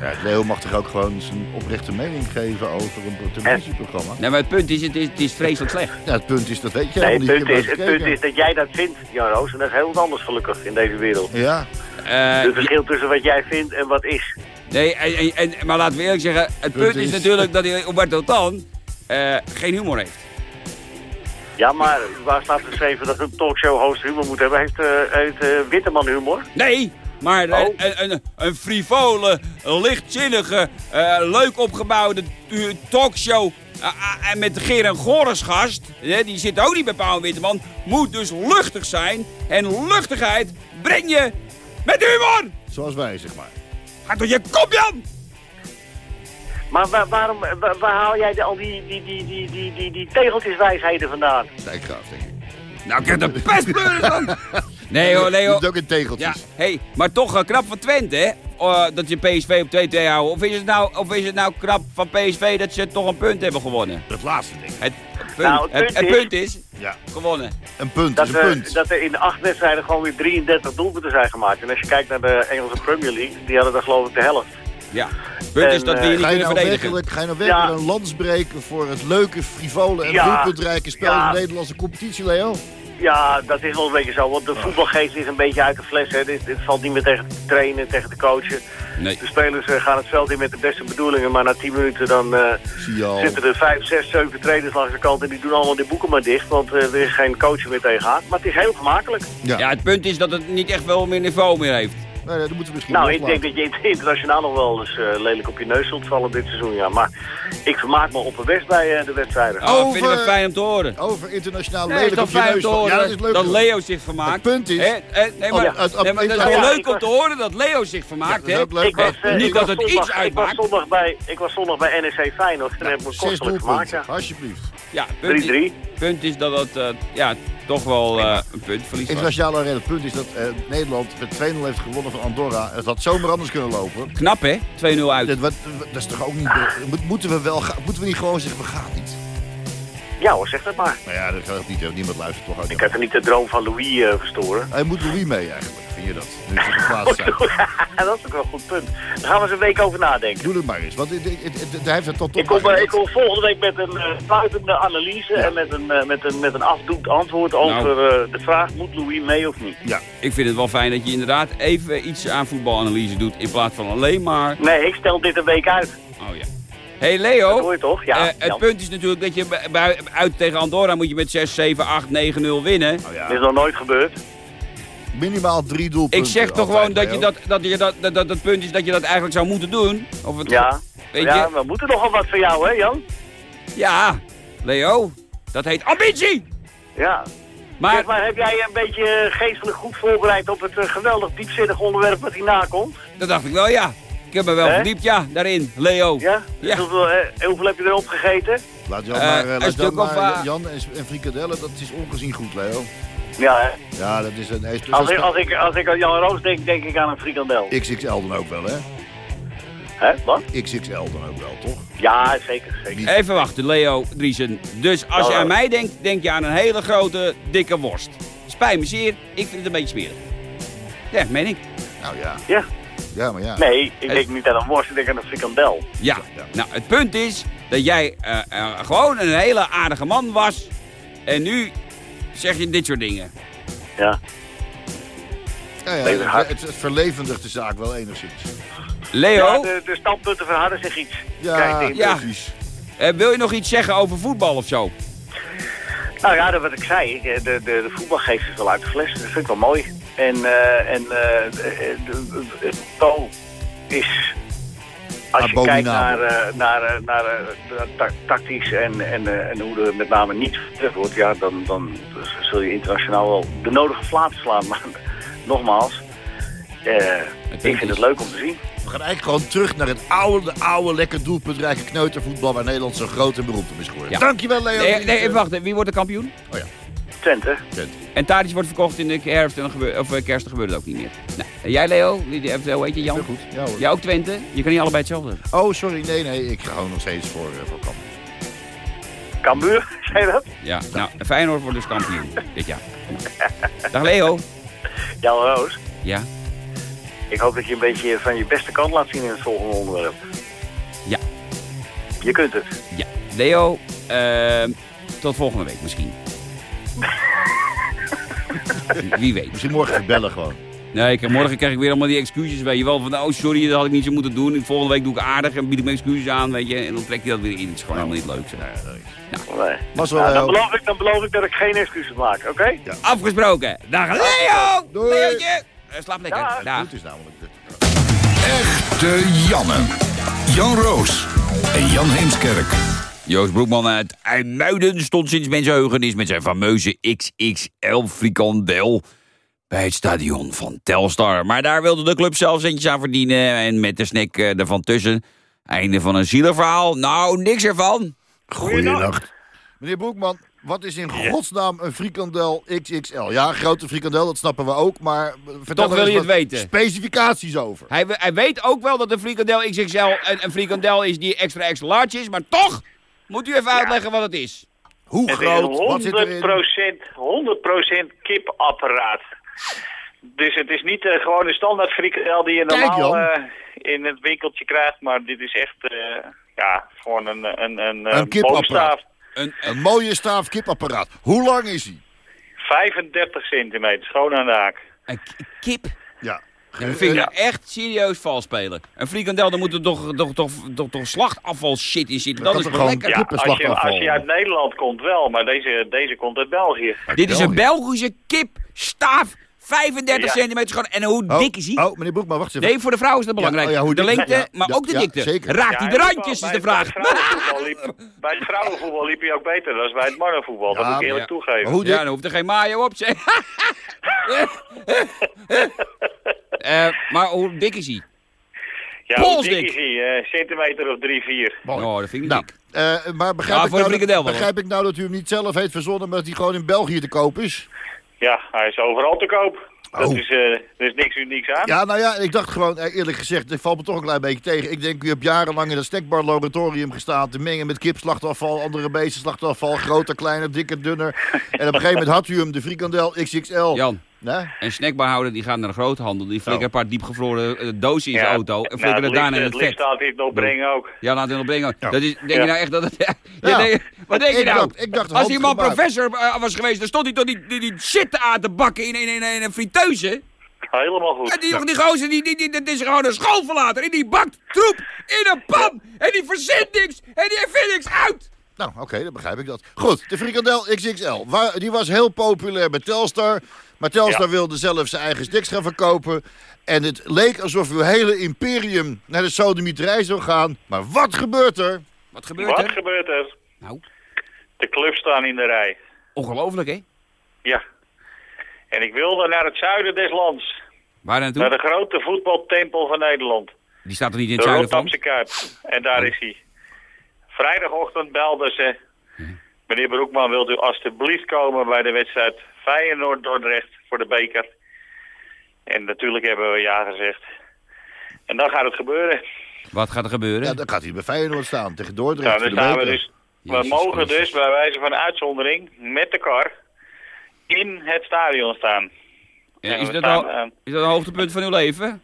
Ja, Leo mag toch ook gewoon zijn oprechte mening geven over een televisieprogramma? Nee, maar het punt is, het is, het is vreselijk slecht. Ja, het punt is, dat weet je Nee, het punt, is, het punt dat jij dat vindt, Jan Roos. En dat is heel wat anders gelukkig in deze wereld. Ja, Eh, Het verschil tussen wat jij vindt en wat is. nee, en, en, en- maar laten we eerlijk zeggen, het punt, Punt is, is- natuurlijk dat hij Roberto Tan eh, geen humor heeft. Ja, maar waar staat geschreven dat een talkshow-host humor moet hebben? Heeft, eh heeft Witteman humor? Nee, maar eh, Oh. een, een, een frivole, lichtzinnige, eh, leuk opgebouwde eh, talkshow Ah, ah, en met en Goris gast, hè, die zit ook niet bij Pauw en Witteman, moet dus luchtig zijn. En luchtigheid breng je met humor. Zoals wij, zeg maar. Ga door je kop, Jan! Maar waar, waarom, waar, waar haal jij de- al die, die, die, die, die, die, die tegeltjeswijsheden vandaan? Dijkgraaf, denk ik. Nou, ik heb de pestpleuris van. Nee hoor, Je Leo. hebt ook in Ja, tegeltjes. hey, maar toch uh, knap van Twente, hè? Uh, dat je PSV op 2-2 houden. Of is, het nou, of is het nou knap van PSV dat ze toch een punt hebben gewonnen? Dat laatste ding. Het, punt, Nou, het het, punt het is- punt is Ja, gewonnen. een punt Dat, is een er- punt. dat er in de acht wedstrijden gewoon weer 33 doelpunten zijn gemaakt. En als je kijkt naar de Engelse Premier League, die hadden er geloof ik de helft. Ja. Het punt is dat we eh, niet kunnen nou verdedigen. werkelijk, ga je nou werkelijk Ja. een lans breken voor het leuke, frivole en Ja. doelpuntrijke spel Ja. in de Nederlandse competitie, Leo? Ja, dat is wel een beetje zo. Want de voetbalgeest is een beetje uit de fles. Hè. Dit, dit valt niet meer tegen te trainen, tegen te coachen. Nee. De spelers eh, gaan het veld in met de beste bedoelingen. Maar na 10 minuten dan eh, zitten er 5, 6, 7 trainers langs de kant. En die doen allemaal die boeken maar dicht. Want eh, er is geen coach meer tegenaan. Maar het is heel gemakkelijk. Ja. Ja, het punt is dat het niet echt veel meer niveau meer heeft. Nee, nee, dat moeten we misschien Nou, ik denk dat je internationaal nog wel eens eh, lelijk op je neus zult vallen dit seizoen. Ja. Maar ik vermaak me op een best bij eh, de wedstrijden. Oh, Over- vinden we fijn om te horen. Over internationaal Nee, het is lelijk op je fijn om neus. te vallen. horen Ja, dat is leuk. dat. Leo zich vermaakt. Het punt is-? Nee, maar, Oh, het- nee, maar dat is het- wel ja, leuk om was- te horen dat Leo zich vermaakt. Ja, dat is hè? ook leuk. Ik was, eh, Niet ik dat het iets zondag, ik was, uitmaakt. zondag bij, ik was zondag bij NEC Feyenoord. En heb me kostelijk doelpunten, ja. alsjeblieft. Ja, punt is, 3-3. punt is dat het eh, ja, toch wel eh, een punt verlies was. Internationaal. Het punt is dat eh, Nederland met 2-0 heeft gewonnen van Andorra. Het had zomaar anders kunnen lopen. Knap hè, 2-0 uit. Dat, wat- dat is toch ook niet... moet- Moeten we, wel, moeten we niet gewoon zeggen, we gaan niet? Ja hoor, zeg dat maar. Nou ja, dat gaat niet. hè. Niemand luistert toch uit. Ik heb er niet de droom van Louis eh, verstoren. Hij moet Louis mee eigenlijk. Vind je dat? Nu geplaatst zijn. dat is ook wel een goed punt. Daar gaan we eens een week over nadenken. Doe het maar eens. Want het- het- het- het- hij heeft het tot Ik kom, eh, ik kom volgende week met een eh sluitende analyse en met een, eh, met een, met een afdoend antwoord over Nou. eh, de vraag, moet Louis mee of niet? Ja, Ik vind het wel fijn dat je inderdaad even iets aan voetbalanalyse doet. In plaats van alleen maar... Nee, ik stel dit een week uit. Oh ja. Hey Dat Leo, hoor je toch? Ja. eh, het punt is natuurlijk dat je bij- uit tegen Andorra moet je met 6, 7, 8, 9, 0 winnen. nou Dat is nog nooit gebeurd. Minimaal drie doelpunten. Ik zeg toch gewoon dat, je dat, dat, je dat, dat, dat het punt is dat je dat eigenlijk zou moeten doen. Of het, Ja. Weet ja, je? we moeten nogal wat van jou, hè Jan? Ja, Leo, dat heet ambitie. Ja. Maar Zeg maar, heb jij een beetje geestelijk goed voorbereid op het eh, geweldig diepzinnig onderwerp wat hierna komt? dat dacht ik wel, ja. Ik heb me wel Hè? verdiept, ja, daarin, Leo. Ja? Ja. Hoeveel, eh, hoeveel heb je erop gegeten? Laat Jan Eh, maar, eh, een laat stuk Jan, of, maar eh, Jan en, en frikadellen, dat is ongezien goed, Leo. Ja, hè? Ja, dat is een... Als dat ik, als, ik, als ik aan Jan Roos denk, denk ik aan een frikandel. XXL dan ook wel, hè? Hè? Wat? XXL dan ook wel, toch? Ja, zeker. zeker. Even wachten, Leo Driesen. Dus als je Ja. aan mij denkt, denk je aan een hele grote, dikke worst. Spijt me zeer, ik vind het een beetje smerig. Ja, meen ik. Nou ja. Ja. Ja, maar ja. Nee, ik denk niet aan een worst, ik denk aan een frikandel. Ja, Ja. nou het punt is dat jij eh, eh, gewoon een hele aardige man was. En nu zeg je dit soort dingen. Ja. Ja, ja, het, het verlevendigt de zaak wel enigszins. Leo, Ja, de, de standpunten verharden zich iets. Ja, Kijk, ja. precies. eh, wil je nog iets zeggen over voetbal of zo? Nou ja, dat wat ik zei, ik, de, de, de voetbalgeest is wel uit de fles. Dat vind ik wel mooi. En, eh en eh, de- de- de- het niveau is, als je kijkt naar, eh, naar, eh, naar eh, ta- tactisch en, en, eh, en hoe er met name niet verdedigd wordt, ja, dan, dan zul je internationaal wel de nodige flaten slaan. Maar nogmaals, eh, ik punt vind is- het leuk om te zien. We gaan eigenlijk gewoon terug naar het oude, de oude, lekker doelpuntrijke kneutervoetbal... waar Nederland zo groot en beroemd om is geworden. Ja. Dankjewel, Leo. Nee, nee even wachten, wie wordt de kampioen? Twente. Twente. En Tadic wordt verkocht in de herfst en dan gebeurt, of eh, kerst, dan gebeurt het ook niet meer. Nou, en jij Leo, wie, die- hoe heet je, Jan? Goed. Ja, hoor. Jij ook Twente? Je kan niet allebei hetzelfde. Oh, sorry. Nee, nee. Ik ga gewoon nog steeds voor, uh, voor Kamp. Cambuur, zei je dat? Ja, nou, Feyenoord wordt dus kampioen dit jaar. Dag Leo. Jan Roos. Ja, Ik hoop dat je een beetje van je beste kant laat zien in het volgende onderwerp. Ja. Je kunt het. ja. Leo, ehm, tot volgende week misschien. Wie weet. Misschien morgen bellen gewoon. Nee, ik, morgen krijg ik weer allemaal die excuses, weet je wel. Van, oh sorry, dat had ik niet zo moeten doen. Volgende week doe ik aardig en bied ik mijn excuses aan, weet je. En dan trekt hij dat weer in. Het is gewoon helemaal niet leuk. Zeg. Nee. Was wel, Nou, dan, Leo. beloof ik, dan beloof ik dat ik geen excuses maak, oké? Afgesproken. Dag Leo! Doei. Eh, slaap lekker. Dag. Dag. Goed is namelijk. Echte Janne. Jan Roos en Jan Heemskerk. Joost Broekman uit IJmuiden stond sinds mensenheugenis met zijn fameuze XXL frikandel bij het stadion van Telstar. Maar daar wilde de club zelf centjes aan verdienen en met de snack eh, ervan tussen. Einde van een zielig verhaal. Nou, niks ervan. Goeienacht. Meneer Broekman, wat is in godsnaam een frikandel XXL? Ja, grote frikandel, dat snappen we ook, maar vertel Toch wil eens je het weten. specificaties over. Hij, hij weet ook wel dat een frikandel XXL een, een frikandel is die extra extra large is. Maar toch moet u even uitleggen wat het is. Hoe Het groot? Wat is zit een erin? 100%, 100% kipapparaat. Dus het is niet eh, gewoon een standaard frikandel die je normaal eh, in het winkeltje krijgt. Maar dit is echt eh, ja, gewoon een, een, een, Een kipapparaat. boomstaaf. Een, een- mooie staaf kipapparaat. Hoe lang is hij? 35 centimeter, schoon aan de haak. een kip. Ja. Ja, dat vind ik Eh, nou echt serieus vals spelen. Een frikandel, daar moet er toch, toch, toch, toch, toch slachtafval shit in zitten. Dat is gewoon- lekker. Ja, als je, als je uit Nederland komt wel, maar deze, deze komt uit België. Dit is een. Belgische kip, staaf, 35 Ja. centimeter schoon. En hoe Oh, dik is hij? Oh, meneer Broekman, wacht eens even. Nee, voor de vrouw is dat belangrijk. oh ja, hoe de lengte, ja. maar Ja, ook de ja, dikte. zeker. Raakt hij de randjes, is de vraag. Bij het, vrouwenvoetbal liep, bij het vrouwenvoetbal liep hij ook beter dan bij het mannenvoetbal. Dat moet ik eerlijk ja. toegeven. Maar hoe dik? Ja, dan hoeft er geen mayo op, zeg. Eh, maar hoe dik is hij? Ja, hoe dik is hij? Eh, centimeter of drie, vier. Mooi. Oh, dat vind ik Nou, dik. eh, maar begrijp, Ja, ik nou, dat, begrijp ik nou dat u hem niet zelf heeft verzonnen, maar dat hij gewoon in België te koop is? Ja, hij is overal te koop. Dat Oh. is, eh, er is niks unieks aan. Ja, nou ja, ik dacht gewoon, eerlijk gezegd, dit valt me toch een klein beetje tegen. Ik denk, u hebt jarenlang in een snackbar laboratorium gestaan te mengen met kipslachtafval, andere beestenslachtafval, groter, kleiner, dikker, dunner. En op een gegeven moment had u hem, de frikandel XXL. Jan, Nee? een snackbarhouder die gaat naar de groothandel. Die flikkert Oh. een paar diepgevroren eh, dozen in zijn auto. En nou, flikkert het daarna in licht- het het licht vet. staat hier nog brengen ook. Ja, laat het nog brengen. Ja. Dat is, denk Ja. je nou echt dat het... Ja, Ja. nee, wat denk je nou? dacht- ik dacht Als die man professor eh, was geweest, dan stond hij toch die, die, die shit aan te bakken in, in, in, in een friteuse. Helemaal goed. En die, die gozer, die, die, die, dat is gewoon een schoolverlater. En die bakt troep in een pan. En die verzint niks. En die vindt niks uit. Nou, oké, dan begrijp ik dat. Goed, de frikandel XXL. Waar, die was heel populair bij Telstar. Maar Telstar Ja. wilde zelf zijn eigen sticks gaan verkopen. En het leek alsof uw hele imperium naar de sodemieterij zou gaan. Maar wat gebeurt er? Wat gebeurt Wat er? gebeurt er? Nou, De clubs staan in de rij. ongelooflijk, hè? Ja. En ik wilde naar het zuiden des lands. Waar naartoe? Naar de grote voetbaltempel van Nederland. Die staat er niet in De het zuiden van? Rotterdamse Kuip. En daar is hij. Vrijdagochtend belden ze. Meneer Broekman, wilt u alstublieft komen bij de wedstrijd Feyenoord-Dordrecht voor de beker? En natuurlijk hebben we ja gezegd. En dan gaat het gebeuren. Wat gaat er gebeuren? Ja, dan gaat hij bij Feyenoord staan tegen Dordrecht. Nou, voor dan de staan we dus. We mogen dus bij wijze van uitzondering met de kar in het stadion staan. Ja, En is, dat staan, al, eh, is dat een hoogtepunt van uw leven?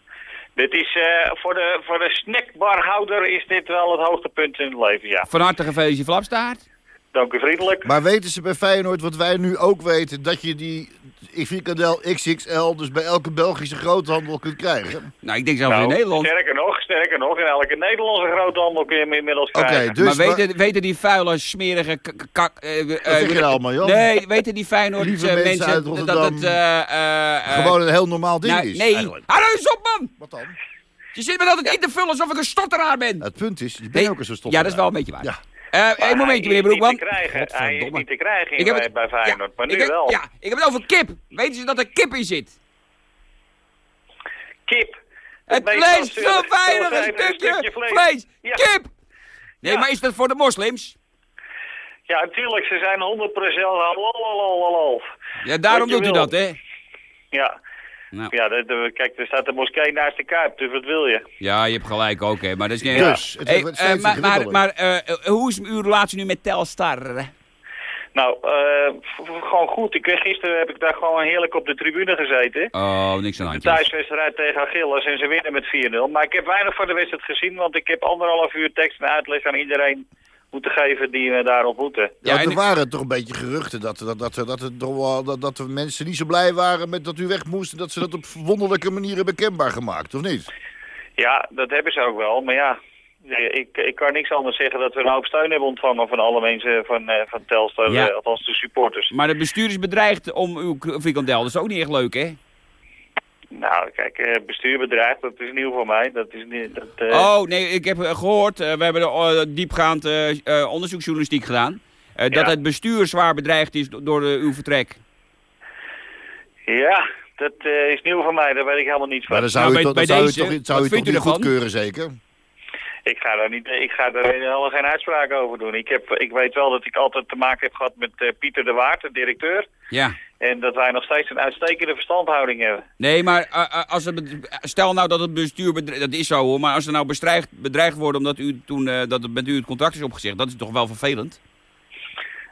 Dit is eh, voor, de, voor de snackbarhouder is dit wel het hoogtepunt in het leven, ja. Van harte gefeliciteerd, Flapstaart. Dank u vriendelijk. Maar weten ze bij Feyenoord wat wij nu ook weten... dat je die frikandel XXL dus bij elke Belgische groothandel kunt krijgen? Nou, ik denk zelfs Nou, in Nederland. Sterker nog, sterker nog, in elke Nederlandse groothandel kun je hem inmiddels Oké, krijgen. dus... maar weten, weten die vuile, smerige kak... eh, eh, Wat zeg je nou allemaal, Jan? Nee, weten die Feyenoord Lieve eh, mensen mensen uit dat het... eh, eh, eh, gewoon een heel normaal ding nou, is. Nee, eigenlijk. hou nou eens op, man! Wat dan? Je zit me altijd in te vullen alsof ik een stotteraar ben. Het punt is, je bent Nee, ook eens een Ja, dat is wel een beetje waar. Ja. Eh, Maar Eén momentje, meneer is Broekman. Niet te krijgen. Hij is niet te krijgen Ik heb bij, het- bij Feyenoord, ja, maar ik nu heb- wel. Ja, ik heb het over kip. Weten ze dat er kip in zit? Kip. Het vlees, zo weinig een stukje vlees. vlees. Ja. Kip! Nee, Ja. maar is dat voor de moslims? Ja, natuurlijk, ze zijn 100% halal. Ja, daarom doet u dat, hè? Ja, Nou, ja de, de- kijk, er staat de moskee naast de Kuip, dus wat wil je? ja, je hebt gelijk ook, hè. Maar dat is niet... Dus, het Hey, wordt eh, maar maar, eh, hoe is uw relatie nu met Telstar? Nou, eh, gewoon goed. Ik, gisteren heb ik daar gewoon heerlijk op de tribune gezeten. Oh, niks aan de De hand. thuiswedstrijd tegen Achilles en ze winnen met 4-0. Maar ik heb weinig van de wedstrijd gezien, want ik heb anderhalf uur tekst en uitleg aan iedereen moeten geven die me daar ontmoeten. Ja, er ik- waren toch een beetje geruchten dat, dat, dat, dat, het toch wel- dat, dat de mensen niet zo blij waren met dat u weg moest... en dat ze dat op wonderlijke manieren bekendbaar gemaakt, of niet? Ja, dat hebben ze ook wel, maar ja... Ik, ik kan niks anders zeggen dat we een hoop steun hebben ontvangen van alle mensen van, eh, van Telstar, Ja. eh, althans de supporters. Maar het bestuur is bedreigd om uw frikandel. Dat is ook niet echt leuk, hè? Nou, kijk, eh, bestuur bedreigd, dat is nieuw voor mij. Dat is niet... Dat, eh, Oh, nee, ik heb eh, gehoord, eh, we hebben eh, diepgaand eh, eh, onderzoeksjournalistiek gedaan... eh, dat het bestuur zwaar bedreigd is do- door uw vertrek. Ja, dat eh, is nieuw voor mij. Daar weet ik helemaal niets Maar van. dan zou Nou, je bij- toch, dan bij zou je deze, toch, zou u niet goedkeuren, zeker? Ik ga daar, niet, ik ga daar helemaal geen uitspraak over doen. Ik, heb, ik weet wel dat ik altijd te maken heb gehad met eh, Pieter de Waard, de directeur. Ja. En dat wij nog steeds een uitstekende verstandhouding hebben. Nee, maar eh, eh, als het, stel nou dat het bestuur, dat is zo hoor, maar als er nou bedreigd, bedreigd wordt omdat u toen, eh, dat het met u het contract is opgezegd, dat is toch wel vervelend?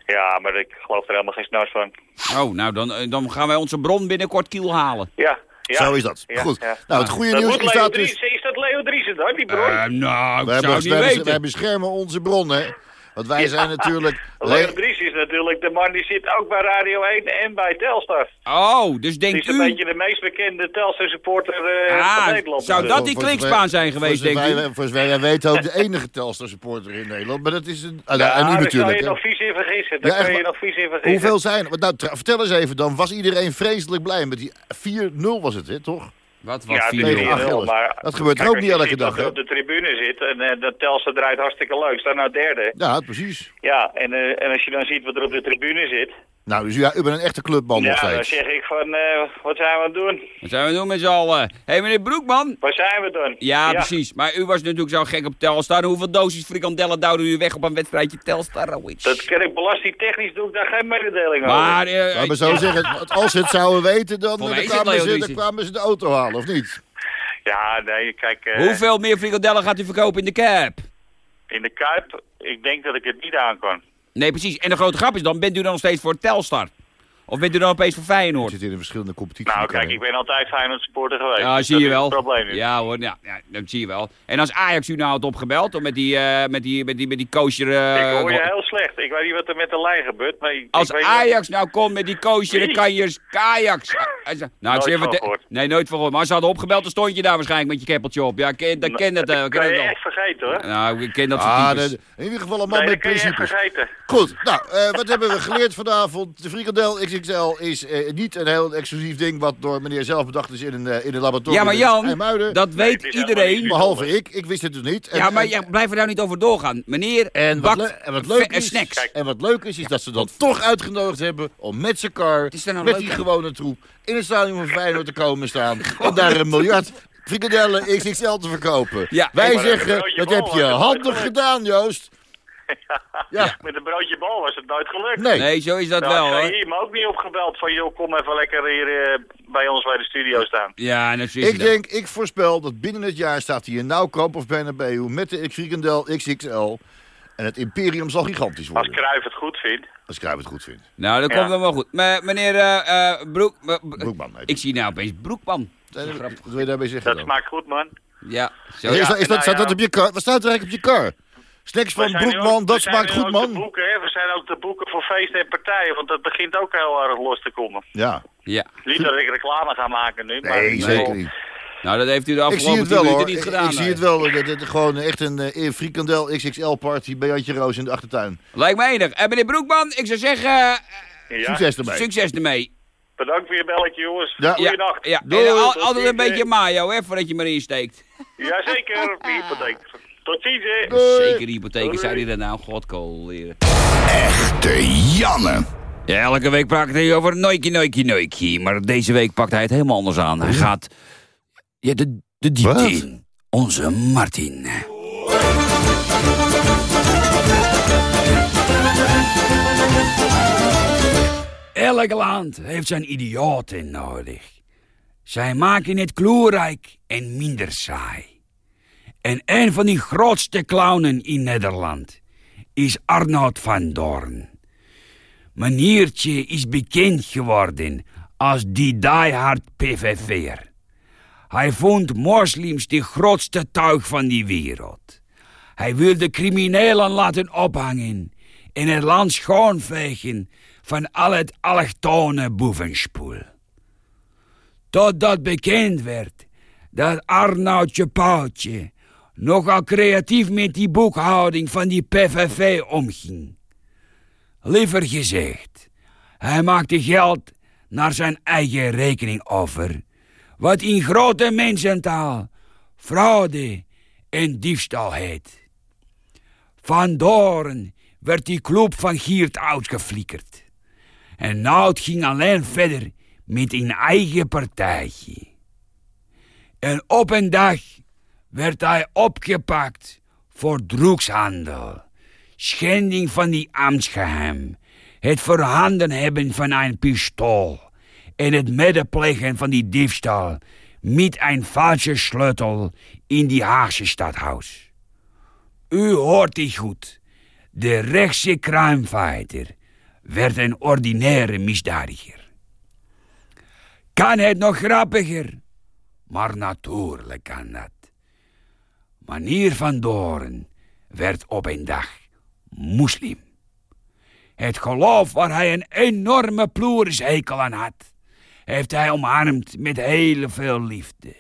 Ja, maar ik geloof er helemaal geen snars van. Oh, nou dan, dan gaan wij onze bron binnenkort kiel halen. Ja, ja. Zo is dat. Ja, Goed. ja. Nou, het goede Dat nieuws is dat dus... Driessen. Is dat Leo Driessen dan, die broer? Nou, ik Wij, zou hebben, niet wij, weten. wij beschermen onze bronnen. Want wij zijn natuurlijk... Leo Driessen is natuurlijk de man die zit ook bij Radio 1 en bij Telstar. Oh, dus Die denkt is een u... beetje de meest bekende Telstar supporter eh, Ah, van Nederland. zou dat die zover- zijn geweest, voor denkt zover u? wij- weten ook de enige Telstar supporter in Nederland. Maar dat is een... Ah, Ja, en u daar natuurlijk. zou je hè. nog vies in vergissen. Daar Ja, je nog vies in vergissen. Hoeveel zijn er? Nou, vertel eens even dan. Was iedereen vreselijk blij met die 4-0 was het, hè, toch? Wat, wat Ja, vier die nee, nul? ach, 4-0, Achilles. maar... Dat gebeurt Kijk, ook niet elke dag, dat er hè? op de tribune zit en eh, dat Telstar draait hartstikke leuk. Staat nou derde. Ja, precies. Ja, en, eh, en als je dan ziet wat er op de tribune zit... Nou, dus ja, u bent een echte clubman nog Ja, dan steeds. zeg ik van, eh, wat zijn we aan het doen? Wat zijn we doen met z'n allen? Hé, hey, meneer Broekman? Waar zijn we dan? Ja, precies. Maar u was natuurlijk zo gek op Telstar. Hoeveel dosis frikandellen duwde u weg op een wedstrijdje Telstar? Dat kan ik belastingtechnisch doe ik daar geen mededeling over. Maar, eh, Laten we zo zeggen, als ze het zouden weten, dan, dan, kwamen, ze, dan Driessen. kwamen ze de auto halen, of niet? Ja, nee, kijk, eh, hoeveel meer frikandellen gaat u verkopen in de Kuip? in de Kuip, ik denk dat ik het niet aan kan. Nee, precies. En de grote grap is dan, bent u dan nog steeds voor Telstar? Of bent u dan opeens voor Je Feyenoord? zit in een verschillende competities. Nou, kijk, ik ben altijd Feyenoord supporter geweest. Ja, zie je dat is wel. het probleem. Ja hoor, ja, ja, dat zie je wel. En als Ajax u nou had opgebeld, om met die, eh, met die, met die, met die kosher... eh, ik hoor je heel slecht. Ik weet niet wat er met de lijn gebeurt, maar... ik- Als ik weet Ajax nou komt met die kosher, dan kan je Ajax. Hij zei- Nou, ik Nooit zeg van even- gehoord. Nee, nooit van gehoord. Maar als ze hadden opgebeld, dan stond je daar waarschijnlijk met je keppeltje op. Ja, ik ken, dat ken dat, eh, Dat ik ken kan dat je wel. echt vergeten, hoor. Nou, ik ken dat Ah, in ieder geval een man Nee, dat met kan je echt principes. vergeten. Goed, nou, eh, wat hebben we geleerd vanavond? De frikandel XXL is eh, niet een heel exclusief ding... wat door meneer zelf bedacht is in een, eh, in een laboratorium Ja, maar Jan, dat weet iedereen. Behalve ik, ik wist het dus niet. En- Ja, maar en- ja, blijf er nou niet over doorgaan. Meneer En wat, bakt en wat leuk is, snacks. Kijk. en wat leuk is, is dat ze dan toch uitgenodigd hebben om met zijn car, is nou met die aan? gewone troep, in het stadion van Feyenoord te komen staan. en daar een miljard frikandellen XXL te verkopen. Ja, Wij zeggen, dat heb je handig gedaan, Joost. Ja. Met een broodje bal was het nooit gelukt. Nee. Nee, zo is dat Nou, wel hoor. je me ook niet opgebeld van, joh, kom even lekker hier eh, bij ons bij de studio staan. Ja, dat is Ik denk, ik voorspel dat binnen het jaar staat hier nou Kamp of Bernabeu met de frikandel XXL. En het imperium zal gigantisch Als worden. Cruijff het goed vindt. Als Cruijff het goed vindt. Nou, dat Ja. komt dan wel goed. Maar meneer eh, eh, Broek... b- Broekman. heet Ik zie nou opeens Broekman. hij. Wat wil je daarbij zeggen Dat dan? smaakt goed, man. Ja, zo. is, Ja. dat, is dat, nou staat ja. dat op je kar? Wat staat er eigenlijk op je kar? Snacks van Broekman, ook- dat we zijn smaakt goed, man. Boeken, hè? We zijn ook te boeken voor feesten en partijen, want dat begint ook heel erg los te komen. Ja, Ja. Niet dat ik reclame ga maken nu, maar... nee, ik zeker niet. Nou, dat heeft u de Ik zie afgelopen het 10 wel, minuten hoor. niet Ik, gedaan. ik zie nee. het wel. Dit- gewoon echt een eh, frikandel XXL-party bij Jantje Roos in de achtertuin. Lijkt me enig. En meneer Broekman, ik zou zeggen... eh, Ja. Succes ermee. Succes ermee. Bedankt voor je belletje, jongens. Ja. Ja, Goeienacht. ja. Doei. En al- altijd een beetje mayo, hè, voordat je me erin steekt. Jazeker, op de hypotheek. Tot ziens, hè. Zeker hypotheken, zei hij dat nou? Godkool leren. Echte Janne. Ja, elke week praat hij over Noiki, Noiki, Noiki. Maar deze week pakt hij het helemaal anders aan. Hij gaat ja, de, de diepte Wat? in. Onze Martin. Elk land heeft zijn idioten nodig. Zij maken het kleurrijk en minder saai. En een van die grootste clownen in Nederland is Arnoud van Doorn. Maniertje is bekend geworden als die diehard PVV'er. Hij vond moslims de grootste tuig van die wereld. Hij wilde criminelen laten ophangen en het land schoonvegen van al het allochtone boevenspoel. Totdat bekend werd dat Arnoudje Poutje nogal creatief met die boekhouding van die PVV omging. Liever gezegd, hij maakte geld naar zijn eigen rekening over, wat in grote mensentaal fraude en diefstal heet. Van Doren werd die club van Giert uitgeflikkerd. En Nout ging alleen verder met een eigen partijtje. En op een dag werd hij opgepakt voor drugshandel, schending van die ambtsgeheim, het voorhanden hebben van een pistool en het medeplegen van die diefstal met een valse sleutel in die Haagse stadhuis. U hoort die goed. De rechtse crimefighter werd een ordinaire misdadiger. Kan het nog grappiger? Maar natuurlijk kan dat. Manier van Doren werd op een dag moslim. Het geloof waar hij een enorme ploerishekel aan had, heeft hij omarmd met heel veel liefde.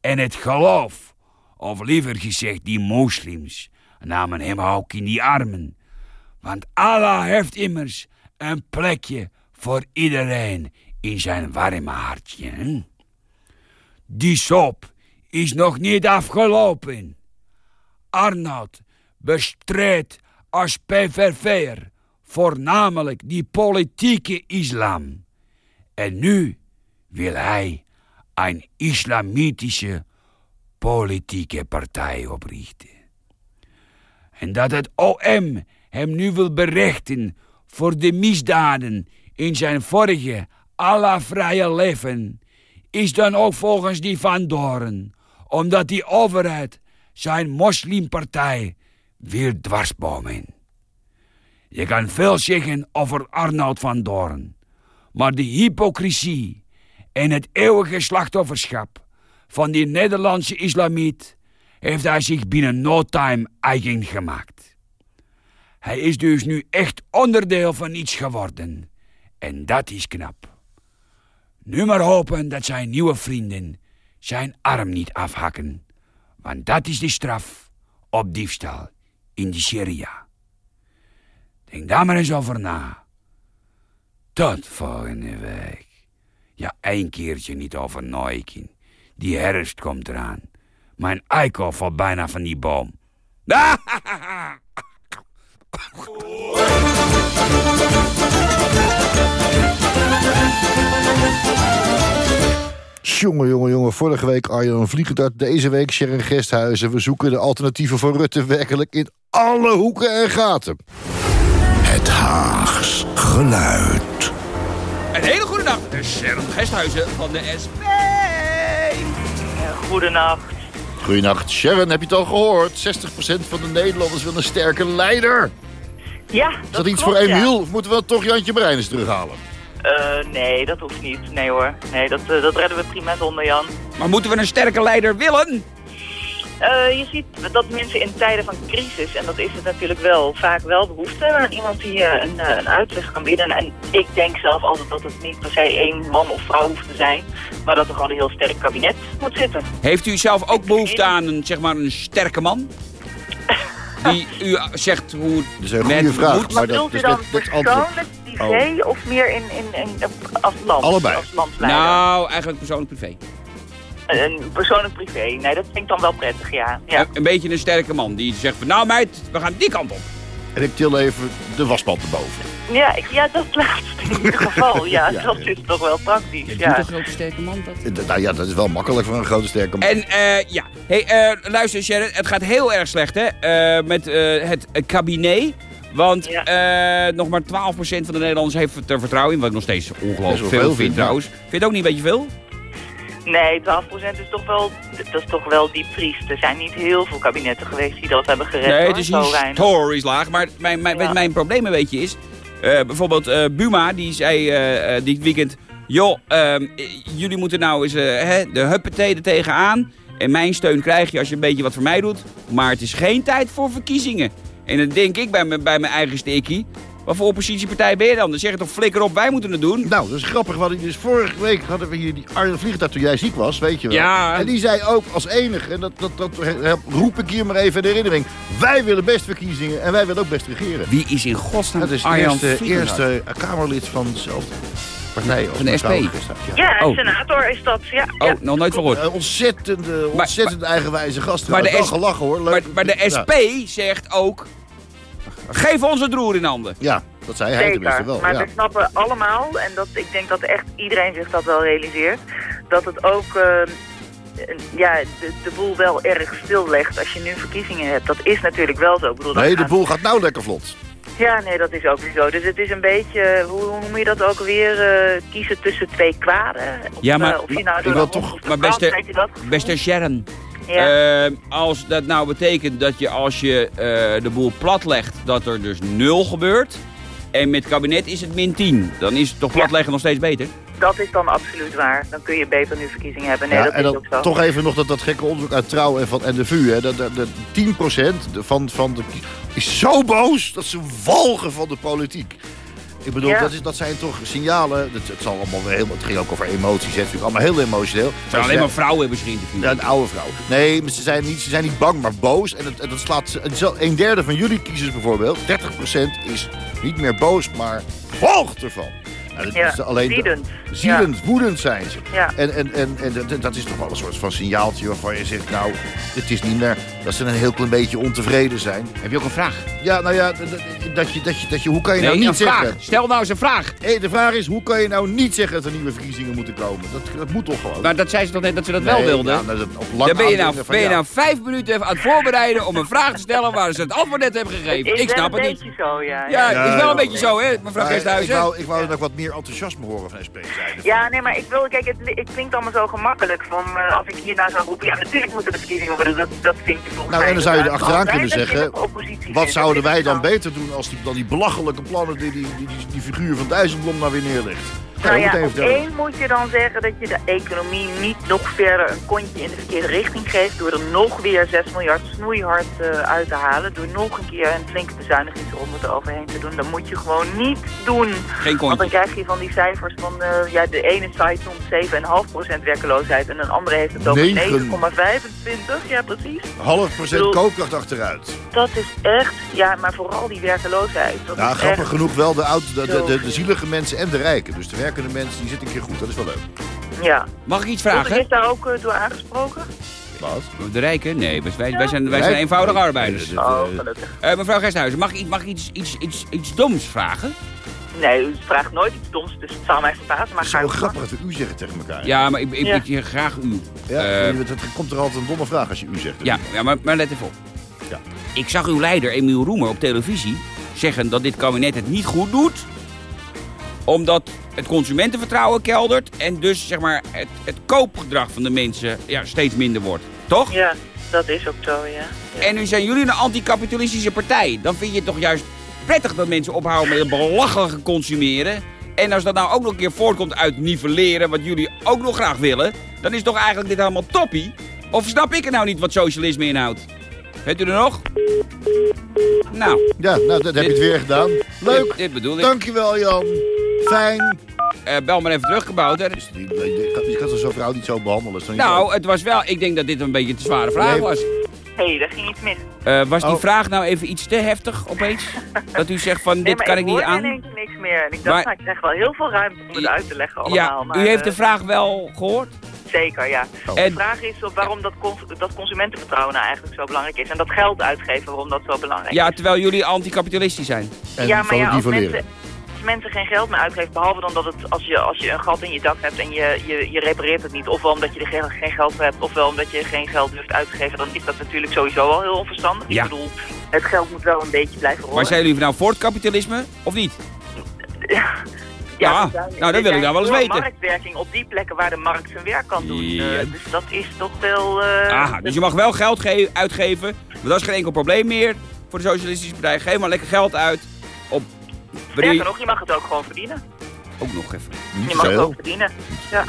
En het geloof, of liever gezegd die moslims, namen hem ook in die armen. Want Allah heeft immers een plekje voor iedereen in zijn warme hartje. Die sop is nog niet afgelopen. Arnold bestreed als PVV'er voornamelijk die politieke islam. En nu wil hij een islamitische politieke partij oprichten. En dat het OM hem nu wil berechten voor de misdaden in zijn vorige vrije leven, is dan ook volgens die Van Doren, omdat die overheid zijn moslimpartij weer dwarsbomen. Je kan veel zeggen over Arnold van Doorn, maar de hypocrisie en het eeuwige slachtofferschap van die Nederlandse islamiet heeft hij zich binnen no time eigen gemaakt. Hij is dus nu echt onderdeel van iets geworden. En dat is knap. Nu maar hopen dat zijn nieuwe vrienden zijn arm niet afhakken. Want dat is de straf op diefstal in de Sharia. Denk daar maar eens over na. Tot volgende week. Ja, één keertje niet over Noikin. Die herfst komt eraan. Mijn eikel valt bijna van die boom. Jongen, jongen, jongen. Vorige week Arjan Vliegendart. Deze week Sharon Gesthuizen. We zoeken de alternatieven voor Rutte werkelijk in alle hoeken en gaten. Het Haags geluid. Een hele goede nacht, Sharon Gesthuizen van de SP. Goedenacht. Goedenacht. Sharon, heb je het al gehoord? 60% van de Nederlanders wil een sterke leider. Ja, Is dat iets voor Emiel? Of moeten we toch Jantje Marijnis terughalen? Uh, nee, dat hoeft niet. Nee hoor. Nee, dat, uh, dat redden we prima zonder Jan. Maar moeten we een sterke leider willen? Uh, je ziet dat mensen in tijden van crisis, en dat is het natuurlijk wel, vaak wel behoefte hebben aan iemand die een, een uitweg kan bieden. En ik denk zelf altijd dat het niet per se één man of vrouw hoeft te zijn, maar dat er gewoon een heel sterk kabinet moet zitten. Heeft u zelf ook behoefte aan een, zeg maar, een sterke man? die u zegt hoe het Dat is een goede vraag. Maar, maar dat, u dan persoonlijk, privé of meer in, in, in, als land? Allebei. Als? Nou, eigenlijk persoonlijk privé. Een persoonlijk privé, nee, dat vind ik dan wel prettig, ja. ja. Een, een beetje een sterke man die zegt van, nou meid, we gaan die kant op. En ik til even de wasband erboven. Ja, ik, ja dat laatste in ieder geval. Ja, ja dat is toch wel praktisch. Je ja. doet een grote sterke man dat? Nou ja, dat is wel makkelijk voor een grote sterke man. En uh, ja, hey, uh, luister Sharon, het gaat heel erg slecht hè, uh, met het kabinet. Want ja. nog maar 12% van de Nederlanders heeft er vertrouwen in. Wat ik nog steeds ongelooflijk veel, veel vind trouwens. Vind je het ook niet een beetje veel? Nee, 12% is toch wel, dat is toch wel diep triest. Er zijn niet heel veel kabinetten geweest die dat hebben gered. Nee, het is historisch laag. Maar mijn, mijn, ja. mijn probleem een beetje is... Uh, bijvoorbeeld uh, Buma, die zei uh, dit weekend... joh, ehm, jullie moeten nou eens hè, de huppetee er tegenaan. En mijn steun krijg je als je een beetje wat voor mij doet. Maar het is geen tijd voor verkiezingen. En dan denk ik bij, bij mijn eigen stikkie... Wat voor oppositiepartij ben je dan? Dan zeg je toch flikker op, wij moeten het doen. Nou, dat is grappig. Want dus vorige week hadden we hier die Arjen Vliegtuig toen jij ziek was, weet je wel. Ja. En die zei ook als enige, en dat, dat, dat roep ik hier maar even in de herinnering. Wij willen best verkiezingen en wij willen ook best regeren. Wie is in godsnaam Dat is Arjan eerste, eerste Kamerlid van hetzelfde. Partij. Van de SP? Ja. Ja, Oh. senator is dat. Ja, Oh, ja. nog nooit van gehoord. Een ontzettende, ontzettend eigenwijze gast. maar de gelachen hoor. Maar, Leuk. maar de Ja. SP zegt ook... Geef ons het roer in handen. Ja, dat zei hij tenminste wel. maar ja. we snappen allemaal, en dat, ik denk dat echt iedereen zich dat wel realiseert, dat het ook eh, ja, de, de boel wel erg stillegt als je nu verkiezingen hebt. Dat is natuurlijk wel zo. Ik bedoel, dat Nee, de gaat- boel gaat nou lekker vlot. Ja, nee, dat is ook weer zo. Dus het is een beetje, hoe, hoe noem je dat ook weer, eh, kiezen tussen twee kwaden. Of, Ja, maar- eh, of je nou ik wil toch- maar beste-? Beste Sharon, Ja. eh, als dat nou betekent dat je als je de boel platlegt, dat er dus nul gebeurt. En met kabinet is het min 10. Dan is het toch platleggen nog steeds beter? dat is dan absoluut waar. Dan kun je beter nu verkiezingen hebben. Nee, ja, dat en is dan ook zo. toch even nog dat, dat gekke onderzoek uit Trouw en van en de VU. Hè, dat, dat, dat 10% van, van de is zo boos dat ze walgen van de politiek. Ik bedoel, Ja. dat, is, dat zijn toch signalen. Het, het, zal allemaal wel heel, het ging ook over emoties. Het is natuurlijk allemaal heel emotioneel. Het zijn alleen maar vrouwen hebben ze geïnterviewd. Ja, een oude vrouw. Nee, maar ze zijn niet, ze zijn niet bang, maar boos. En, het, en dat slaat een derde van jullie kiezers bijvoorbeeld, 30% is niet meer boos, maar walgt ervan. Dat Ja, is alleen de- ziedend. ziedend, woedend zijn ze. Ja. En, en, en, en dat, dat is toch wel een soort van signaaltje waarvan je zegt, nou, het is niet meer dat ze een heel klein beetje ontevreden zijn. Heb je ook een vraag? Ja, nou ja, dat je, dat je, dat je hoe kan je nou niet een vraag. zeggen... Stel nou eens een vraag. Hé, de vraag is, hoe kan je nou niet zeggen dat er nieuwe verkiezingen moeten komen? Dat, dat moet toch gewoon? Maar dat zei ze toch net dat ze dat wel wilden? ja, nou, dat- op lang Dan ben je, nou, van ben je ja. nou vijf minuten even aan het voorbereiden om een vraag te stellen waar ze het antwoord net hebben gegeven. Is Ik wel snap een het niet. beetje zo, ja. Ja, Ja, is wel een beetje zo, hè, mevrouw Maar ik wou, ik wou nog wat meer enthousiasme horen van SP. Zijde. Ja, nee, maar ik wil, kijk, het, het klinkt allemaal zo gemakkelijk van, eh, als ik hierna zou roepen, ja, natuurlijk moeten de verkiezingen worden, dat, dat vind ik volgens Nou, en dan zou je er achteraan kunnen zeggen, Wat zouden wij dan beter doen als die, dan die belachelijke plannen die die, die, die, die figuur van Dijsselbloem nou weer neerlegt? Nou ja, op één moet je dan zeggen dat je de economie niet nog verder een kontje in de verkeerde richting geeft door er nog weer 6 miljard snoeihard eh, uit te halen, door nog een keer een flinke bezuinigingsronde er overheen te doen. Dat moet je gewoon niet doen. Geen Want dan kontje. krijg je van die cijfers van, eh, ja, de ene site noemt 7,5% werkeloosheid en een andere heeft het over Negen. 9,25. Ja, precies. Half procent bedoel- koopkracht achteruit. Dat is echt, ja, maar vooral die werkeloosheid. Dat Ja, is grappig echt, genoeg wel de, oud, de, de, de, de zielige mensen en de rijken. Dus de werkende mensen, die zitten een keer goed. Dat is wel leuk. Ja. Mag ik iets Is vragen? daar ook eh, door aangesproken? Wat? De rijken? Nee, wij, wij, wij zijn, wij zijn eenvoudige arbeiders. Oh, eh, gelukkig. Eh, mevrouw Kersthuizen, mag ik, mag ik iets, iets, iets, iets doms vragen? Nee, u vraagt nooit iets doms, dus het zou mij verbazen. Maar ga zo uw gang. grappig dat we u zeggen tegen elkaar. Ja, maar ik, ik, Ja. ik graag u. Ja, het, het komt er altijd een domme vraag als je u zegt. Ja, ja maar, maar let even op. Ja. Ik zag uw leider, Emiel Roemer, op televisie zeggen dat dit kabinet het niet goed doet. Omdat het consumentenvertrouwen keldert en dus zeg maar, het, het koopgedrag van de mensen ja, steeds minder wordt. Toch? Ja, dat is ook zo, ja. ja. En nu zijn jullie een anticapitalistische partij. Dan vind je het toch juist prettig dat mensen ophouden met het belachelijke consumeren. En als dat nou ook nog een keer voortkomt uit nivelleren, wat jullie ook nog graag willen, dan is toch eigenlijk dit helemaal toppie? Of snap ik er nou niet wat socialisme inhoudt? Weet u er nog? Nou, Ja, nou, dat heb je het weer gedaan. Leuk. Dit, dit bedoel ik. Dankjewel, Jan. Fijn. Eh, bel maar even teruggebouwd. Hè. Dus die, die, die, je gaat zo'n vrouw niet zo behandelen. Niet Nou, het was wel, ik denk dat dit een beetje een te zware vraag Nee. was. Hé, hey, daar ging iets mis. Eh, was die Oh. vraag nou even iets te heftig opeens? Dat u zegt van, Nee, dit kan ik niet aan? ineens niks meer. En ik dacht, Maar- nou, ik krijg wel heel veel ruimte om het uit te leggen allemaal. Ja, maar, u heeft eh, de vraag wel gehoord? Zeker, ja. Oh. De En- vraag is waarom dat, cons- dat consumentenvertrouwen nou eigenlijk zo belangrijk is. En dat geld uitgeven, waarom dat zo belangrijk Ja, is. terwijl jullie anticapitalistisch zijn. En ja, maar van ja, het als mensen, mensen geen geld meer uitgeven, behalve dan dat het als je, als je een gat in je dak hebt en je, je, je repareert het niet, ofwel omdat je er geen, geen geld voor hebt, ofwel omdat je geen geld durft uit te geven, dan is dat natuurlijk sowieso al heel onverstandig. Ja. Ik bedoel, het geld moet wel een beetje blijven rollen. Maar zijn jullie nou voor het kapitalisme of niet? Ja, we zijn- nou, dat we wil ik nou wel eens weten. marktwerking op die plekken waar de markt zijn werk kan doen. Ja. Eh, dus dat is toch wel... eh, Aha, dus je mag wel geld ge- uitgeven, maar dat is geen enkel probleem meer voor de Socialistische Partij. Geef maar lekker geld uit op... wanneer Sterker je- nog, je mag het ook gewoon verdienen. Ook nog even. Niet Je mag het ook verdienen. Ja,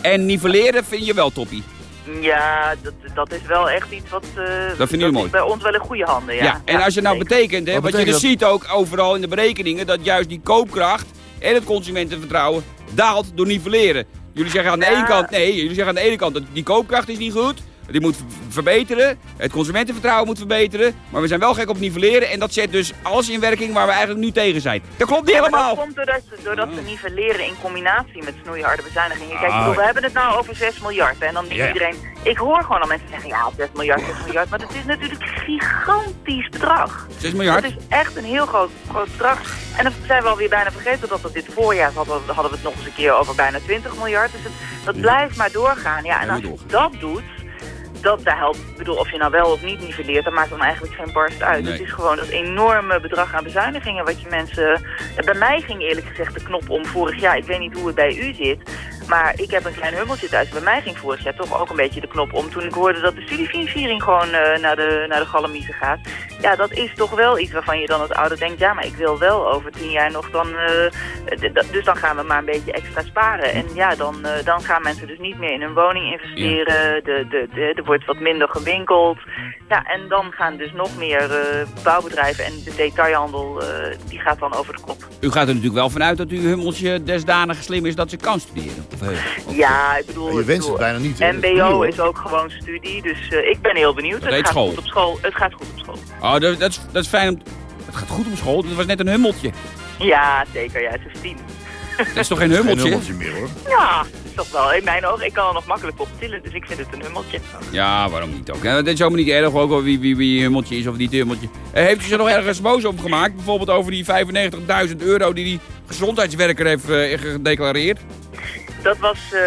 En nivelleren vind je wel toppie. ja dat, dat is wel echt iets wat... eh, vinden jullie is mooi. bij ons wel een goede handen, ja. Ja, en als je nou zeker. betekent, hè, Wat wat je dus ziet ook overal in de berekeningen, dat juist die koopkracht en het consumentenvertrouwen daalt door nivelleren. Jullie zeggen aan de Ja. ene kant, nee, jullie zeggen aan de ene kant dat die koopkracht is niet goed, die moet verbeteren. Het consumentenvertrouwen moet verbeteren. Maar we zijn wel gek op nivelleren. En dat zet dus alles in werking waar we eigenlijk nu tegen zijn. Dat klopt niet Ja, helemaal. dat komt doordat, ze- doordat ze nivelleren in combinatie met snoeiharde bezuinigingen. Kijk, Ah. bedoel, we hebben het nou over 6 miljard. hè, En dan Ja. iedereen... Ik hoor gewoon al mensen zeggen, ja, 6 miljard, 6 miljard. Maar het is natuurlijk een gigantisch bedrag. 6 miljard. Het is echt een heel groot, groot bedrag. En dan zijn we alweer bijna vergeten dat we dit voorjaar hadden, hadden we het nog eens een keer over bijna 20 miljard. Dus het, dat blijft maar doorgaan. Ja, en als je dat doet, dat daar helpt. Ik bedoel, of je nou wel of niet nivelleert, dat maakt dan eigenlijk geen barst uit. Nee. Het is gewoon dat enorme bedrag aan bezuinigingen wat je mensen... Bij mij ging eerlijk gezegd de knop om vorig jaar. Ik weet niet hoe het bij u zit. Maar ik heb een klein hummeltje thuis. Bij mij ging vorig jaar toch ook een beetje de knop om. Toen ik hoorde dat de studiefinanciering gewoon eh, naar de, naar de galamieten gaat. Ja, dat is toch wel iets waarvan je dan als ouder denkt... ja, maar ik wil wel over tien jaar nog dan... eh, dus dan gaan we maar een beetje extra sparen. En ja, dan, eh, dan gaan mensen dus niet meer in hun woning investeren. De, de, de, er wordt wat minder gewinkeld. Ja, en dan gaan dus nog meer eh, bouwbedrijven en de detailhandel... eh, die gaat dan over de kop. U gaat er natuurlijk wel vanuit dat uw hummeltje desdanig slim is dat ze kan studeren. Of, of- Ja, ik bedoel... Je wenst het bijna niet. hè? MBO is ook gewoon studie, dus eh, ik ben heel benieuwd. Het gaat school. goed op school. Het gaat goed op school. Oh, dat, dat, is, dat is fijn. om- Het gaat goed op school. Dat was net een hummeltje. Ja, zeker. Ja, het is tien. Dat is toch geen Geen hummeltje? hummeltje meer hoor. Ja, is toch wel. In mijn ogen, ik kan er nog makkelijk op tillen, dus ik vind het een hummeltje. Ja, waarom niet ook? Het is helemaal niet erg ook al wie, wie, wie hummeltje is of niet hummeltje. Eh, heeft u zich nog ergens boos op gemaakt? Bijvoorbeeld over die 95.000 euro die die gezondheidswerker heeft eh, gedeclareerd? Dat was eh,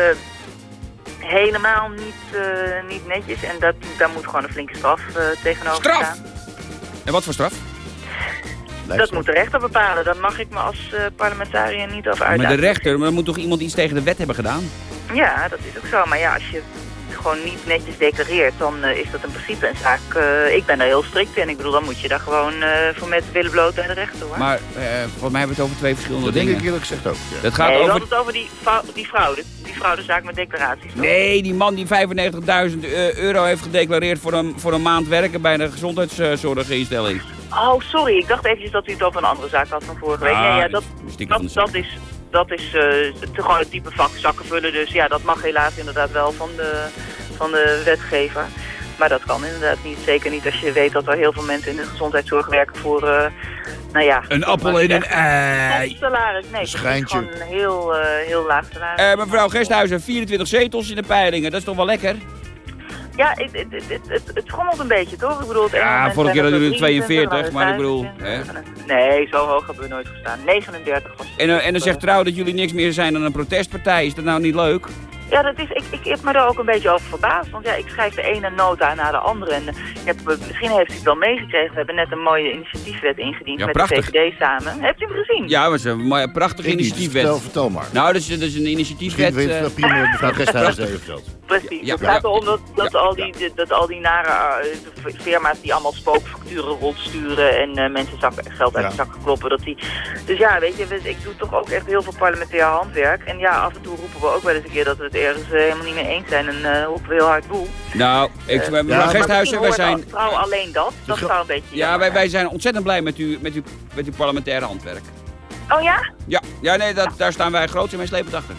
helemaal niet, eh, niet netjes en dat, daar moet gewoon een flinke straf eh, tegenover Straf? staan. En wat voor straf? Dat moet de rechter bepalen. Daar mag ik me als eh, parlementariër niet over Maar uitdagen. de rechter, maar er moet toch iemand iets tegen de wet hebben gedaan? Ja, dat is ook zo. Maar ja, als je gewoon niet netjes declareert, dan eh, is dat in principe een zaak. eh, ik ben daar heel strikt in. Ik bedoel, dan moet je daar gewoon eh, voor met willen bloot naar de rechter hoor. Maar eh, volgens mij hebben we het over twee verschillende Dat denk dingen. ik eerlijk gezegd ook. ja. Dat gaat nee, we over... hadden het over die, die fraude. Die fraudezaak met declaraties. toch? Nee, die man die 95.000 eh, euro heeft gedeclareerd voor een, voor een maand werken bij een gezondheidszorginstelling. Oh, sorry. Ik dacht eventjes dat u het over een andere zaak had van vorige week. Ah, nee, ja, dat, dat is, dat is eh, te- gewoon het type vak zakken vullen. Dus ja, dat mag helaas inderdaad wel van de, van de wetgever. Maar dat kan inderdaad niet. Zeker niet als je weet dat er heel veel mensen in de gezondheidszorg werken voor, eh, nou ja... Een appel in een ei. Salaris. Nee, is Schijntje. gewoon een heel, eh, heel laag salaris. Eh, mevrouw Gesthuizen, 24 zetels in de peilingen. Dat is toch wel lekker? Ja, het, het, het, het, schommelt een beetje, toch? Ik bedoel, het Ja, vorige keer hadden we er 42, 23, maar ik bedoel, 25. Nee, zo hoog hebben we nooit gestaan. 39 was het. En, eh, en dan zegt Trouw dat jullie niks meer zijn dan een protestpartij. Is dat nou niet leuk? Ja, dat is, ik, ik heb me daar ook een beetje over verbaasd. Want ja, ik schrijf de ene nota na de andere. En eh, ik heb, eh, misschien heeft u het wel meegekregen. We hebben net een mooie initiatiefwet ingediend Ja, met prachtig. de VVD samen. Heeft u hem gezien? Ja, is een mooie- prachtige initiatiefwet. Vertel, vertel maar. Nou, dat is, dat is een Misschien initiatiefwet. weet eh, het prima mevrouw Gesthuis even verteld. Precies. Ja, het gaat erom dat, dat, Ja, al die, dat al die nare eh, firma's die allemaal spookfacturen rondsturen en eh, mensen zakken, geld uit Ja. de zakken kloppen. Dat die... Dus ja, weet je, ik doe toch ook echt heel veel parlementair handwerk. En ja, af en toe roepen we ook wel eens een keer dat we het ergens eh, helemaal niet mee eens zijn. En eh we heel hard boel. nou, ik, Eh, mevrouw ja, maar Gesthuizen, wij zijn... Trouw alleen dat. Dat zou een beetje Ja, wij, zijn. wij zijn ontzettend blij met, u, met, uw, met uw parlementaire handwerk. Oh ja? Ja, ja nee, dat, daar staan wij groot en mijn slepend achter.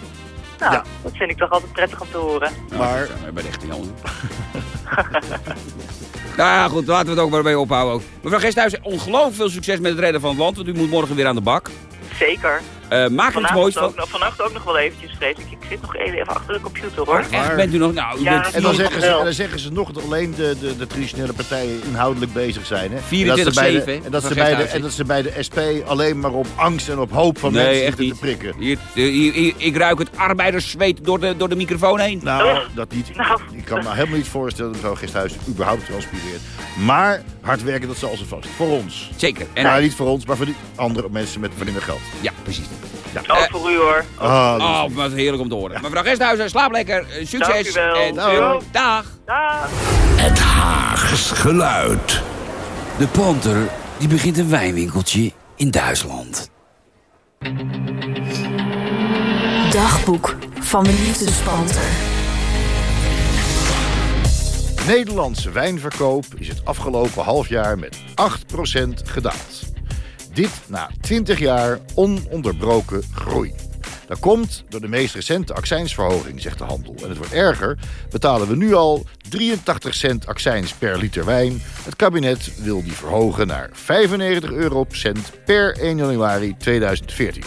Nou, Ja. dat vind ik toch altijd prettig om te horen. Nou, Maar- zijn bij de echte Jan. nou ja, goed, laten we het ook maar bij ophouden. Ook. Mevrouw Gesthuizen, ongelooflijk veel succes met het redden van het land. Want u moet morgen weer aan de bak. Zeker. Eh, maak er iets moois van. ook, nog, vannacht ook nog wel eventjes, vrees ik. Ik zit nog even, even achter de computer hoor. Echt, bent u nog... Nou, u Ja, bent En dan, zeggen ze, dan zeggen ze nog dat alleen de, de, de traditionele partijen inhoudelijk bezig zijn. Hè? 24/7, En dat ze bij de- hè, En dat, ze bij de, en dat ze bij de SP alleen maar op angst en op hoop van Nee, mensen echt zitten niet. te prikken. Hier, hier, hier- ik ruik het arbeiderszweet door de, door de microfoon heen. Nou, Oh. dat niet. Nou. Ik kan me helemaal niet voorstellen dat mevrouw Gisthuis überhaupt transpireert. Maar hard werken, dat zal ze vast. Voor ons. Zeker. En, nou, niet voor ons, maar voor die andere mensen met minder geld. Ja, precies. Ook Eh, voor u hoor. Ah, dat is Oh, lief. wat heerlijk om te horen. Mevrouw Gesthuizen, slaap lekker. Eh, Dank Succes. u wel. En Dag. eh, dag. Dag. Het Haags geluid. De panter die begint een wijnwinkeltje in Duitsland. Dagboek van de liefdespanter. Nederlandse wijnverkoop is het afgelopen half jaar met 8% gedaald. Dit na 20 jaar ononderbroken groei. Dat komt door de meest recente accijnsverhoging, zegt de handel. En het wordt erger. Betalen we nu al 83 cent accijns per liter wijn. Het kabinet wil die verhogen naar 95 euro cent per 1 januari 2014.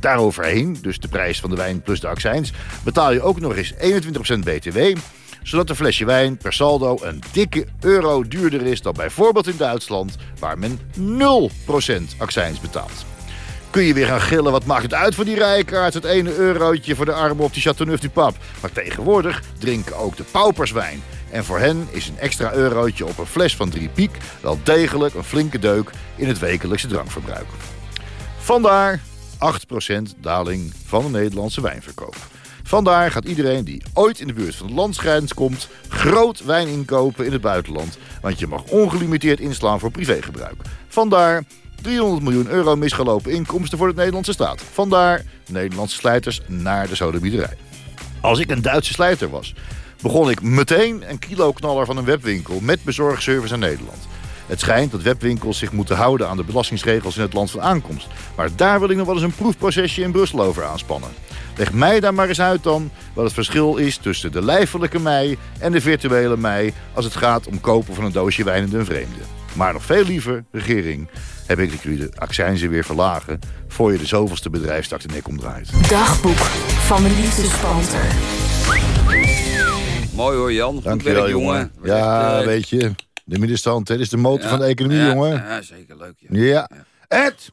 Daaroverheen, dus de prijs van de wijn plus de accijns... betaal je ook nog eens 21% btw zodat een flesje wijn per saldo een dikke euro duurder is dan bijvoorbeeld in Duitsland, waar men 0% accijns betaalt. Kun je weer gaan gillen, wat maakt het uit voor die rijkaart? Het ene eurotje voor de armen op die Chateauneuf du Pape. Maar tegenwoordig drinken ook de paupers wijn. En voor hen is een extra eurotje op een fles van drie piek... wel degelijk een flinke deuk in het wekelijkse drankverbruik. Vandaar 8% daling van de Nederlandse wijnverkoop. Vandaar gaat iedereen die ooit in de buurt van de landsgrens komt... groot wijn inkopen in het buitenland. Want je mag ongelimiteerd inslaan voor privégebruik. Vandaar 300 miljoen euro misgelopen inkomsten voor de Nederlandse staat. Vandaar Nederlandse slijters naar de sodobiederij. Als ik een Duitse slijter was, begon ik meteen een kiloknaller van een webwinkel... met bezorgservice aan Nederland. Het schijnt dat webwinkels zich moeten houden aan de belastingsregels in het land van aankomst. Maar daar wil ik nog wel eens een proefprocesje in Brussel over aanspannen. Leg mij daar maar eens uit dan wat het verschil is tussen de lijfelijke mij en de virtuele mij... als het gaat om kopen van een doosje wijn in een vreemde. Maar nog veel liever, regering, heb ik dat jullie de accijnzen weer verlagen... voor je de zoveelste bedrijfstak de nek omdraait. Dagboek van de liefdespanter. Mooi hoor, Jan. Goed Dankjewel, werk, jongen. jongen. Ja, weet je, de middenstand, dit is de motor Ja, van de economie, ja, jongen. Ja, zeker leuk. Ja. Ja. Ed!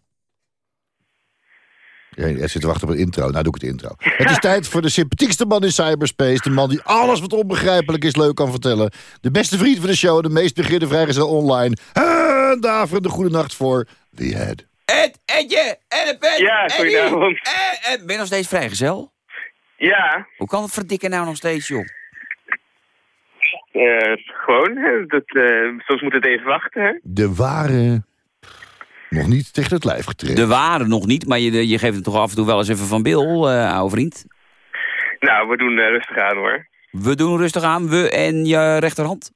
Ja, hij zit te wachten op een intro. Nou doe ik het intro. Het is tijd voor de sympathiekste man in cyberspace. De man die alles wat onbegrijpelijk is leuk kan vertellen. De beste vriend van de show. De meest begeerde vrijgezel online. En daarvoor de goede nacht voor The Head. Ed, Edje, en een. Ja, goedenavond. Eh, ben je nog steeds vrijgezel? Ja, Hoe kan het verdikken nou nog steeds, joh? eh, gewoon. hè, Dat, eh, soms moet het even wachten, hè? De ware... Nog niet tegen het lijf getreden. De ware nog niet, maar je, je geeft het toch af en toe wel eens even van Bill, eh oude vriend. Nou, we doen eh, rustig aan, hoor. We doen rustig aan, we en je rechterhand.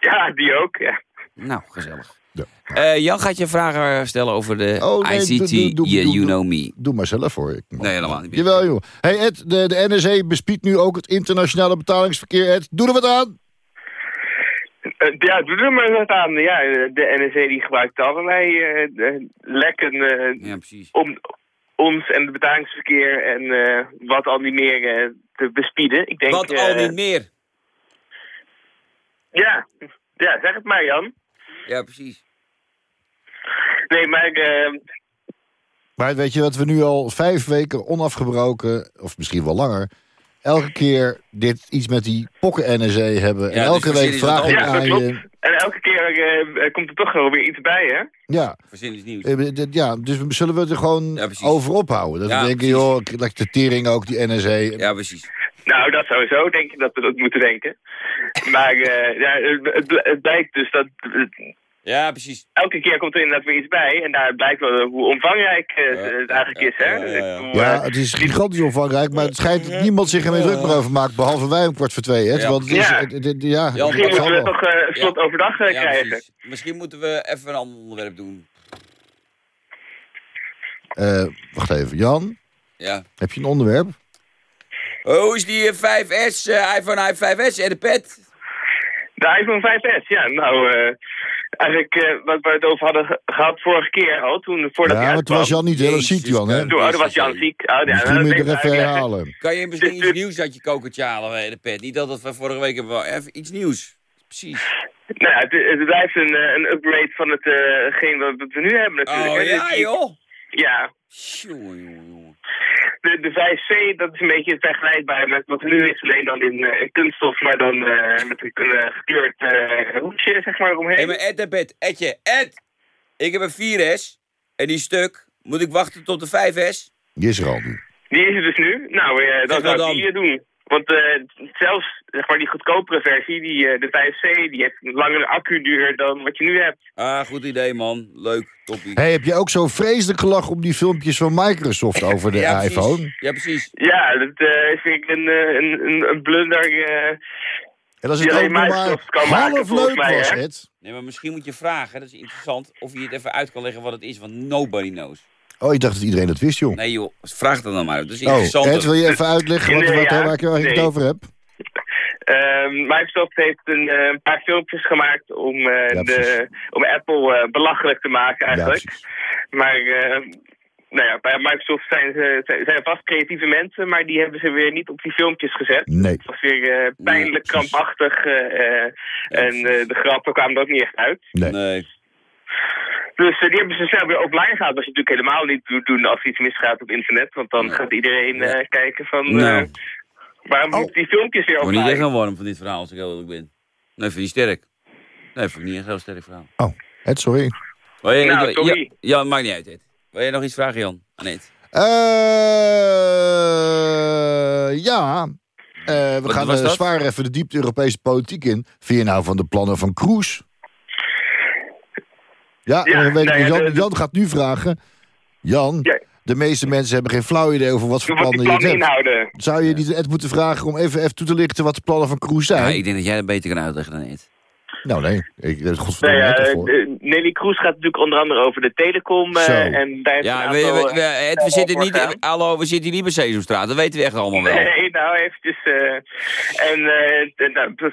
Ja, die ook, ja. Nou, gezellig. Ja. Eh, Jan gaat je vragen stellen over de Oh, nee, ICT, doe- doe- doe- Yeah, doe- You Know Me. Doe maar zelf hoor. Ik, Nee, helemaal niet. Jawel joh. Hey Ed, de, de NSE bespiedt nu ook het internationale betalingsverkeer. Ed, doe er wat aan. Eh, ja, doe er maar wat aan. Ja, de NSC die gebruikt allerlei eh, eh, lekken eh, Ja, precies. om ons en het betalingsverkeer en eh, wat al niet meer te bespieden. Ik denk, Wat eh, al niet meer. Ja. ja, zeg het maar, Jan. Ja, precies. Nee, maar eh, Maar weet je wat we nu al vijf weken onafgebroken, of misschien wel langer... elke keer dit iets met die pokken NSE hebben. en dus elke verzin week ik ja, dat aan klopt. je... En elke keer eh, eh, komt er toch wel weer iets bij, hè? Ja, Verzin is nieuws. eh, ja, dus we- zullen we het er gewoon over ophouden. Dat Ja, we denken, precies. joh, ik- like de tering ook, die NSE. Ja, precies. Nou, dat sowieso denk ik dat we dat moeten denken. Maar eh, ja, het, blijkt dus dat Ja, precies. elke keer komt er inderdaad weer iets bij. En daar blijkt wel hoe omvangrijk eh, Ja, het eigenlijk ja, is. Hè? ja, bedoel, Ja, eh, het is gigantisch omvangrijk, maar het schijnt dat niemand zich er meer druk meer over maakt, behalve wij om kwart voor twee. Hè? Ja. Want het is, Ja. het- het- het- ja, Jan, Misschien moeten we toch eh, een slot Ja. overdag Ja, krijgen. precies. Misschien moeten we even een ander onderwerp doen. Eh, wacht even, Jan, Ja. heb je een onderwerp? Hoe is die eh, 5S, eh, iPhone i5S en de pet? De iPhone 5S, ja. Nou, eh, eigenlijk eh, wat we het over hadden ge- gehad vorige keer al. Toen, voordat Ja, maar toen was. Jan niet heel ziek, Jan, hè? Toen, oh, was Jan ziek. Oh, ja, nou, moet je er even herhalen. Kan je misschien Dus- iets dus- nieuws uit je kokertje halen bij de pet? Niet dat het van vorige week hebben we wel even iets nieuws. Precies. Nou ja, het, het blijft een, eh, een upgrade van hetgeen wat wat we nu hebben natuurlijk. Oh ja, joh. Ja, Jongen, jongen, jongen. De, de 5C, dat is een beetje vergelijkbaar met wat er nu is. Alleen dan in eh, kunststof, maar dan eh, met een eh, gekleurd eh, hoedje, zeg maar, omheen. Hé, maar Ed en pet. Edje, Ed. Ik heb een 4S. En die stuk. Moet ik wachten tot de 5S? Die is er al nu. Die is er dus nu. Nou, eh dat zou dan. ik eh, doen. Want eh, zelfs zeg maar, die goedkopere versie, die, eh, de 5C, die heeft een langere accuduur dan wat je nu hebt. Ah, goed idee, man. Leuk. Toppie. Hey, heb je ook zo vreselijk gelachen om die filmpjes van Microsoft over de ja, precies. iPhone? Ja, precies. Ja, dat eh, vind ik een, een, een, een blunder. eh. En als Die het ook alleen maar Microsoft kan maken, half volgens leuk mij, was, hè? Ed. Nee, maar misschien moet je vragen, dat is interessant, of je het even uit kan leggen wat het is, want nobody knows. Oh, ik dacht dat iedereen dat wist, joh. Nee joh, vraag dat dan maar. Dat is Oh. Ed, wil je even uitleggen wat, Nee, wat, ja, waar, ik, waar ik het over heb? Ehm, Microsoft heeft een, eh, een paar filmpjes gemaakt om, eh, Ja, de, om Apple eh, belachelijk te maken Ja, eigenlijk. precies. maar eh, nou ja, bij Microsoft zijn, ze, zijn vast creatieve mensen, maar die hebben ze weer niet op die filmpjes gezet. Nee. Het was weer eh, pijnlijk, krampachtig eh, eh, en eh, de grappen kwamen er ook niet echt uit. Nee. Nee. Dus eh, die hebben ze snel weer offline gehaald. Dat je natuurlijk helemaal niet doen als er iets misgaat op internet. Want dan gaat iedereen eh, kijken van... eh, Nou. waarom Oh. moet die filmpjes weer Ik word niet echt offline? wel warm van dit verhaal, als ik heel eerlijk ben. Nee, vind je niet sterk. Nee, vind ik niet echt een heel sterk verhaal. Oh, Ed, sorry. Wil je, Nou, ik- sorry. Ja, ja, maakt niet uit, Ed. Wil je nog iets vragen, Jan? Nee. Eh, ja. Eh, we Wat gaan zwaar even de diepte Europese politiek in. Vind je nou van de plannen van Kroes? Ja, Ja, en dan weet ik, nou ja, Jan, de- de- Jan gaat nu vragen. Jan, Ja. de meeste mensen hebben geen flauw idee over wat voor Wat plannen je hebt. inhouden. Zou je niet Ed moeten vragen om even, even toe te lichten wat de plannen van Kroes zijn? Ja, ik denk dat jij dat beter kan uitleggen dan Ed. Nou nee, ik net ervoor. eh, Nelly Kroes gaat natuurlijk onder andere over de telecom. eh, en daar Ja, we, aantal, we, we- eh, we zitten niet, hallo, we zitten hier niet bij Sesamstraat. Dat weten we echt allemaal wel. Nee, nou eventjes. eh en eh, de, nou, de,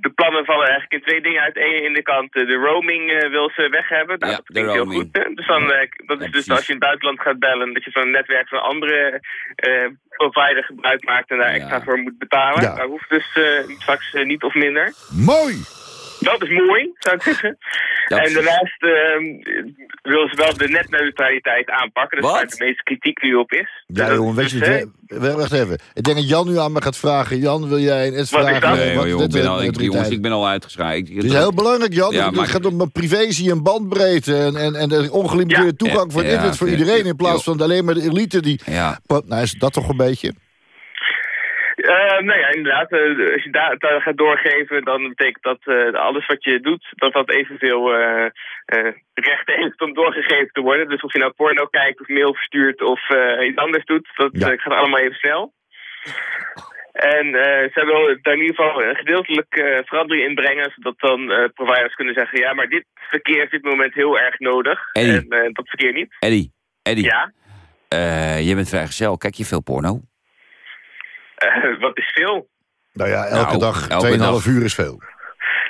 de, plannen vallen eigenlijk in twee dingen uit. Eén in de kant, de roaming wil ze weg hebben. Nou, Ja, dat de klinkt heel roaming. goed. hè. Dus dan, eh, dat is Ja, dus als je in het buitenland gaat bellen, dat je van een netwerk van een andere eh, provider gebruik maakt en daar Ja. extra voor moet betalen. Ja. Dat hoeft dus eh, straks niet of minder. Mooi! Dat is mooi, zou ik zeggen. Ja, en precies. daarnaast eh wil ze wel de netneutraliteit aanpakken. Dat is de meeste kritiek nu op is. Ja, Dat jongen, weet je, dus, wacht even. Ik denk dat Jan nu aan me gaat vragen. Jan, wil jij een is vragen? dat? eh, Nee, joh, ik ben al, ik, jongens, ik ben al uitgeschreven. Het is heel belangrijk, Jan. Ja, het gaat om mijn privacy en bandbreedte. En, en, en de ongelimiteerde Ja. toegang voor Ja, internet voor ja, iedereen. In plaats joh. van alleen maar de elite die... Nou, is dat toch een beetje? Eh, nou ja, inderdaad. eh, als je daar daar gaat doorgeven, dan betekent dat eh, alles wat je doet, dat dat evenveel eh eh, rechten heeft om doorgegeven te worden. Dus of je nou porno kijkt of mail verstuurt of eh, iets anders doet, dat Ja. eh, gaat allemaal even snel. En eh zij wil daar in ieder geval een gedeeltelijk eh, verandering inbrengen, zodat dan eh, providers kunnen zeggen, ja, maar dit verkeer is op dit moment heel erg nodig. Eddie. En eh, dat verkeer niet. Eddie, Eddie, Ja, eh, je bent vrijgezel. Kijk je veel porno? Eh, wat is veel. Nou ja, elke Nou, dag elke 2,5 dag. uur is veel.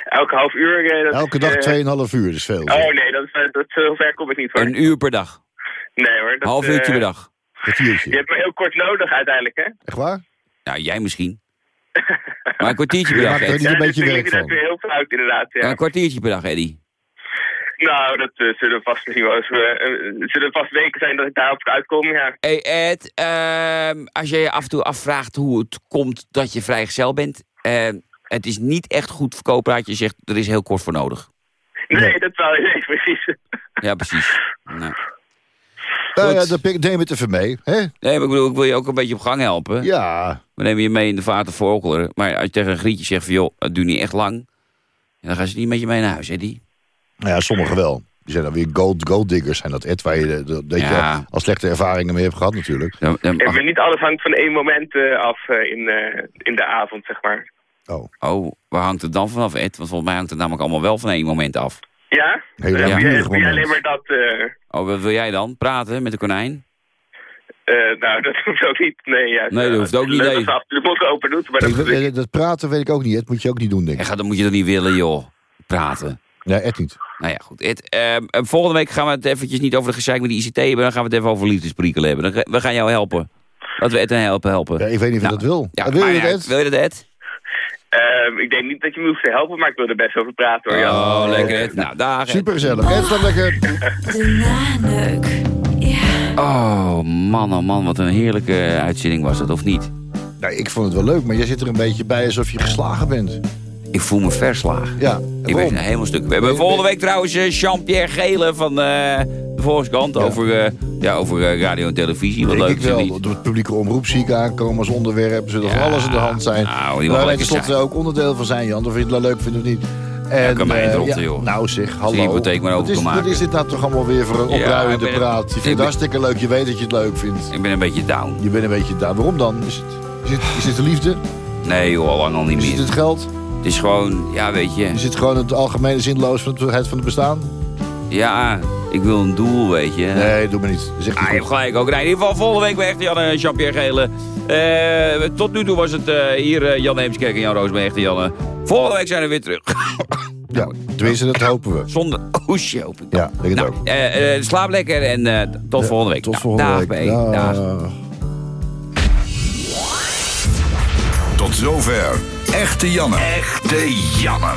Elke half uur. eh, dat Elke is, dag eh, 2,5 uur is veel. Oh nee, dat, is, eh, dat, zo ver kom ik niet voor. Een uur per dag. Nee hoor. Dat, Half uurtje eh, per dag. Kwartiertje. Je hebt me heel kort nodig uiteindelijk, hè? Echt waar? Nou, jij misschien. Maar een kwartiertje per dag, Ed. niet een Ja, beetje werk ik van. weer heel uit, inderdaad. Ja. Ja, een kwartiertje per dag, Eddie. Nou, dat eh, zullen vast misschien wel eens... eh, eh, het zullen vast weken zijn dat ik daarop uitkom, ja. Hey Ed, ehm, als je je af en toe afvraagt hoe het komt dat je vrijgezel bent... ehm, het is niet echt goed verkooppraat. Je zegt, er is heel kort voor nodig. Nee, Nee. dat zou nee, precies. Ja, precies. Nou. Nou ja, dan neem het even mee. Hè? Nee, maar ik bedoel, ik wil je ook een beetje op gang helpen. Ja, We nemen je mee in de vaten voor. Maar als je tegen een grietje zegt van, joh, het duurt niet echt lang... dan gaan ze niet met je mee naar huis, Eddie. Nou ja, sommigen wel. Die zijn dan weer gold, gold diggers. Zijn dat Ed, waar je, de- de- dat Ja. je al slechte ervaringen mee hebt gehad natuurlijk. Ja, maar niet alles hangt van één moment eh, af eh, in, eh, in de avond, zeg maar. Oh, oh, waar hangt het dan vanaf, Ed? Want volgens mij hangt het namelijk allemaal wel van één moment af. Ja? Heel Eh, je moment. alleen maar dat... eh, Oh, wat wil jij dan? Praten met de konijn? eh, nou, dat hoeft ook niet. Nee, ja, Nee, dat hoeft ook niet, nee. af de mond open doet, maar dat eh, dat praten weet ik ook niet. Het moet je ook niet doen, denk Ja, ik. ga- dan moet je dat niet willen, joh. Praten. Nee, Ed niet. Nou ja, goed. Ed, ehm, eh, volgende week gaan we het eventjes niet over de gezeik met de ICT hebben. Dan gaan we het even over liefdesprikkelen hebben. Dan, we gaan jou helpen. Laten we Ed en helpen helpen. Ja, ik weet niet of je Nou, dat wil. Ja, Eh, wil maar je dat, ja, Ed? Wil je dat, Ed? Ehm, ik denk niet dat je me hoeft te helpen, maar ik wil er best over praten hoor. Jan. Oh, lekker Ed. Nou, daar. Ed. Super gezellig. Ed, wat lekker. Ja. Oh, man, oh man. Wat een heerlijke uitzending was dat, of niet? Nou, ik vond het wel leuk, maar jij zit er een beetje bij alsof je geslagen bent. Ik voel me verslagen. Ja, Ik ben helemaal stuk. We hebben volgende week trouwens eh, Jean-Pierre Gele van eh, de Volkskrant Ja. over, ja, over eh, radio en televisie. Wat Denk leuk ik wel. niet? Door het publieke omroep zie ik aankomen als onderwerp. Zodat Ja, alles aan de hand zijn. nou, die Waar wij tenslotte ook onderdeel van zijn, Jan. Of je het nou leuk vindt of niet. En, kan mij rotten, joh. Nou zeg, hallo. de hypotheek maar kan wat maken. is dit nou toch allemaal weer voor een opruiende praat? Je vindt het hartstikke leuk. Je weet dat je het leuk vindt. Ik ben een beetje down. Je bent een beetje daar. Waarom dan? Is het, is het, is het de liefde? Nee joh, al lang al niet Is het meer. het geld? Het is gewoon, ja weet je. Is het gewoon het algemene zinloosheid van het bestaan? Ja, ik wil een doel, weet je. Nee, doe me niet. Zeg Ah, je hebt gelijk ook. Nee, in ieder geval volgende week bij Echte Janne en Jean-Pierre Gele. Eh, tot nu toe was het eh, hier eh, Jan Heemskerk en Jan Roos bij Echte Janne. Volgende week zijn we weer terug. Ja, tenminste, dat hopen we. Zonder oesje hoop ik. Ja, denk het Nou, ook. eh, eh, slaap lekker en eh, tot volgende week. Tot Nou, volgende dag, week. Dag. Dag. Tot zover. Echte Janne. Echte Janne.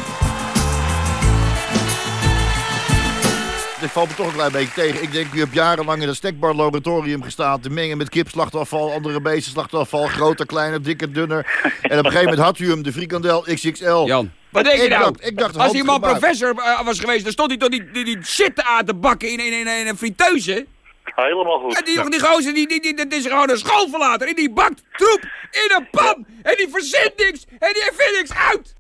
Dit valt me toch een klein beetje tegen. Ik denk, u hebt jarenlang in een snackbar laboratorium gestaan... te mengen met kipslachtafval, andere beesten slachtafval... groter, kleiner, dikker, dunner. En op een gegeven moment had u hem, de frikandel XXL. Jan. Wat denk je ik nou? Dacht, ik dacht Als die man professor eh, was geweest, dan stond hij toch die, die, die shit aan te bakken in, in, in, in een friteuse? Helemaal goed. En die, die gozer, die, die, die, dat is gewoon een schoolverlater. En die bakt troep in een pan. En die verzint niks. En die vindt niks uit.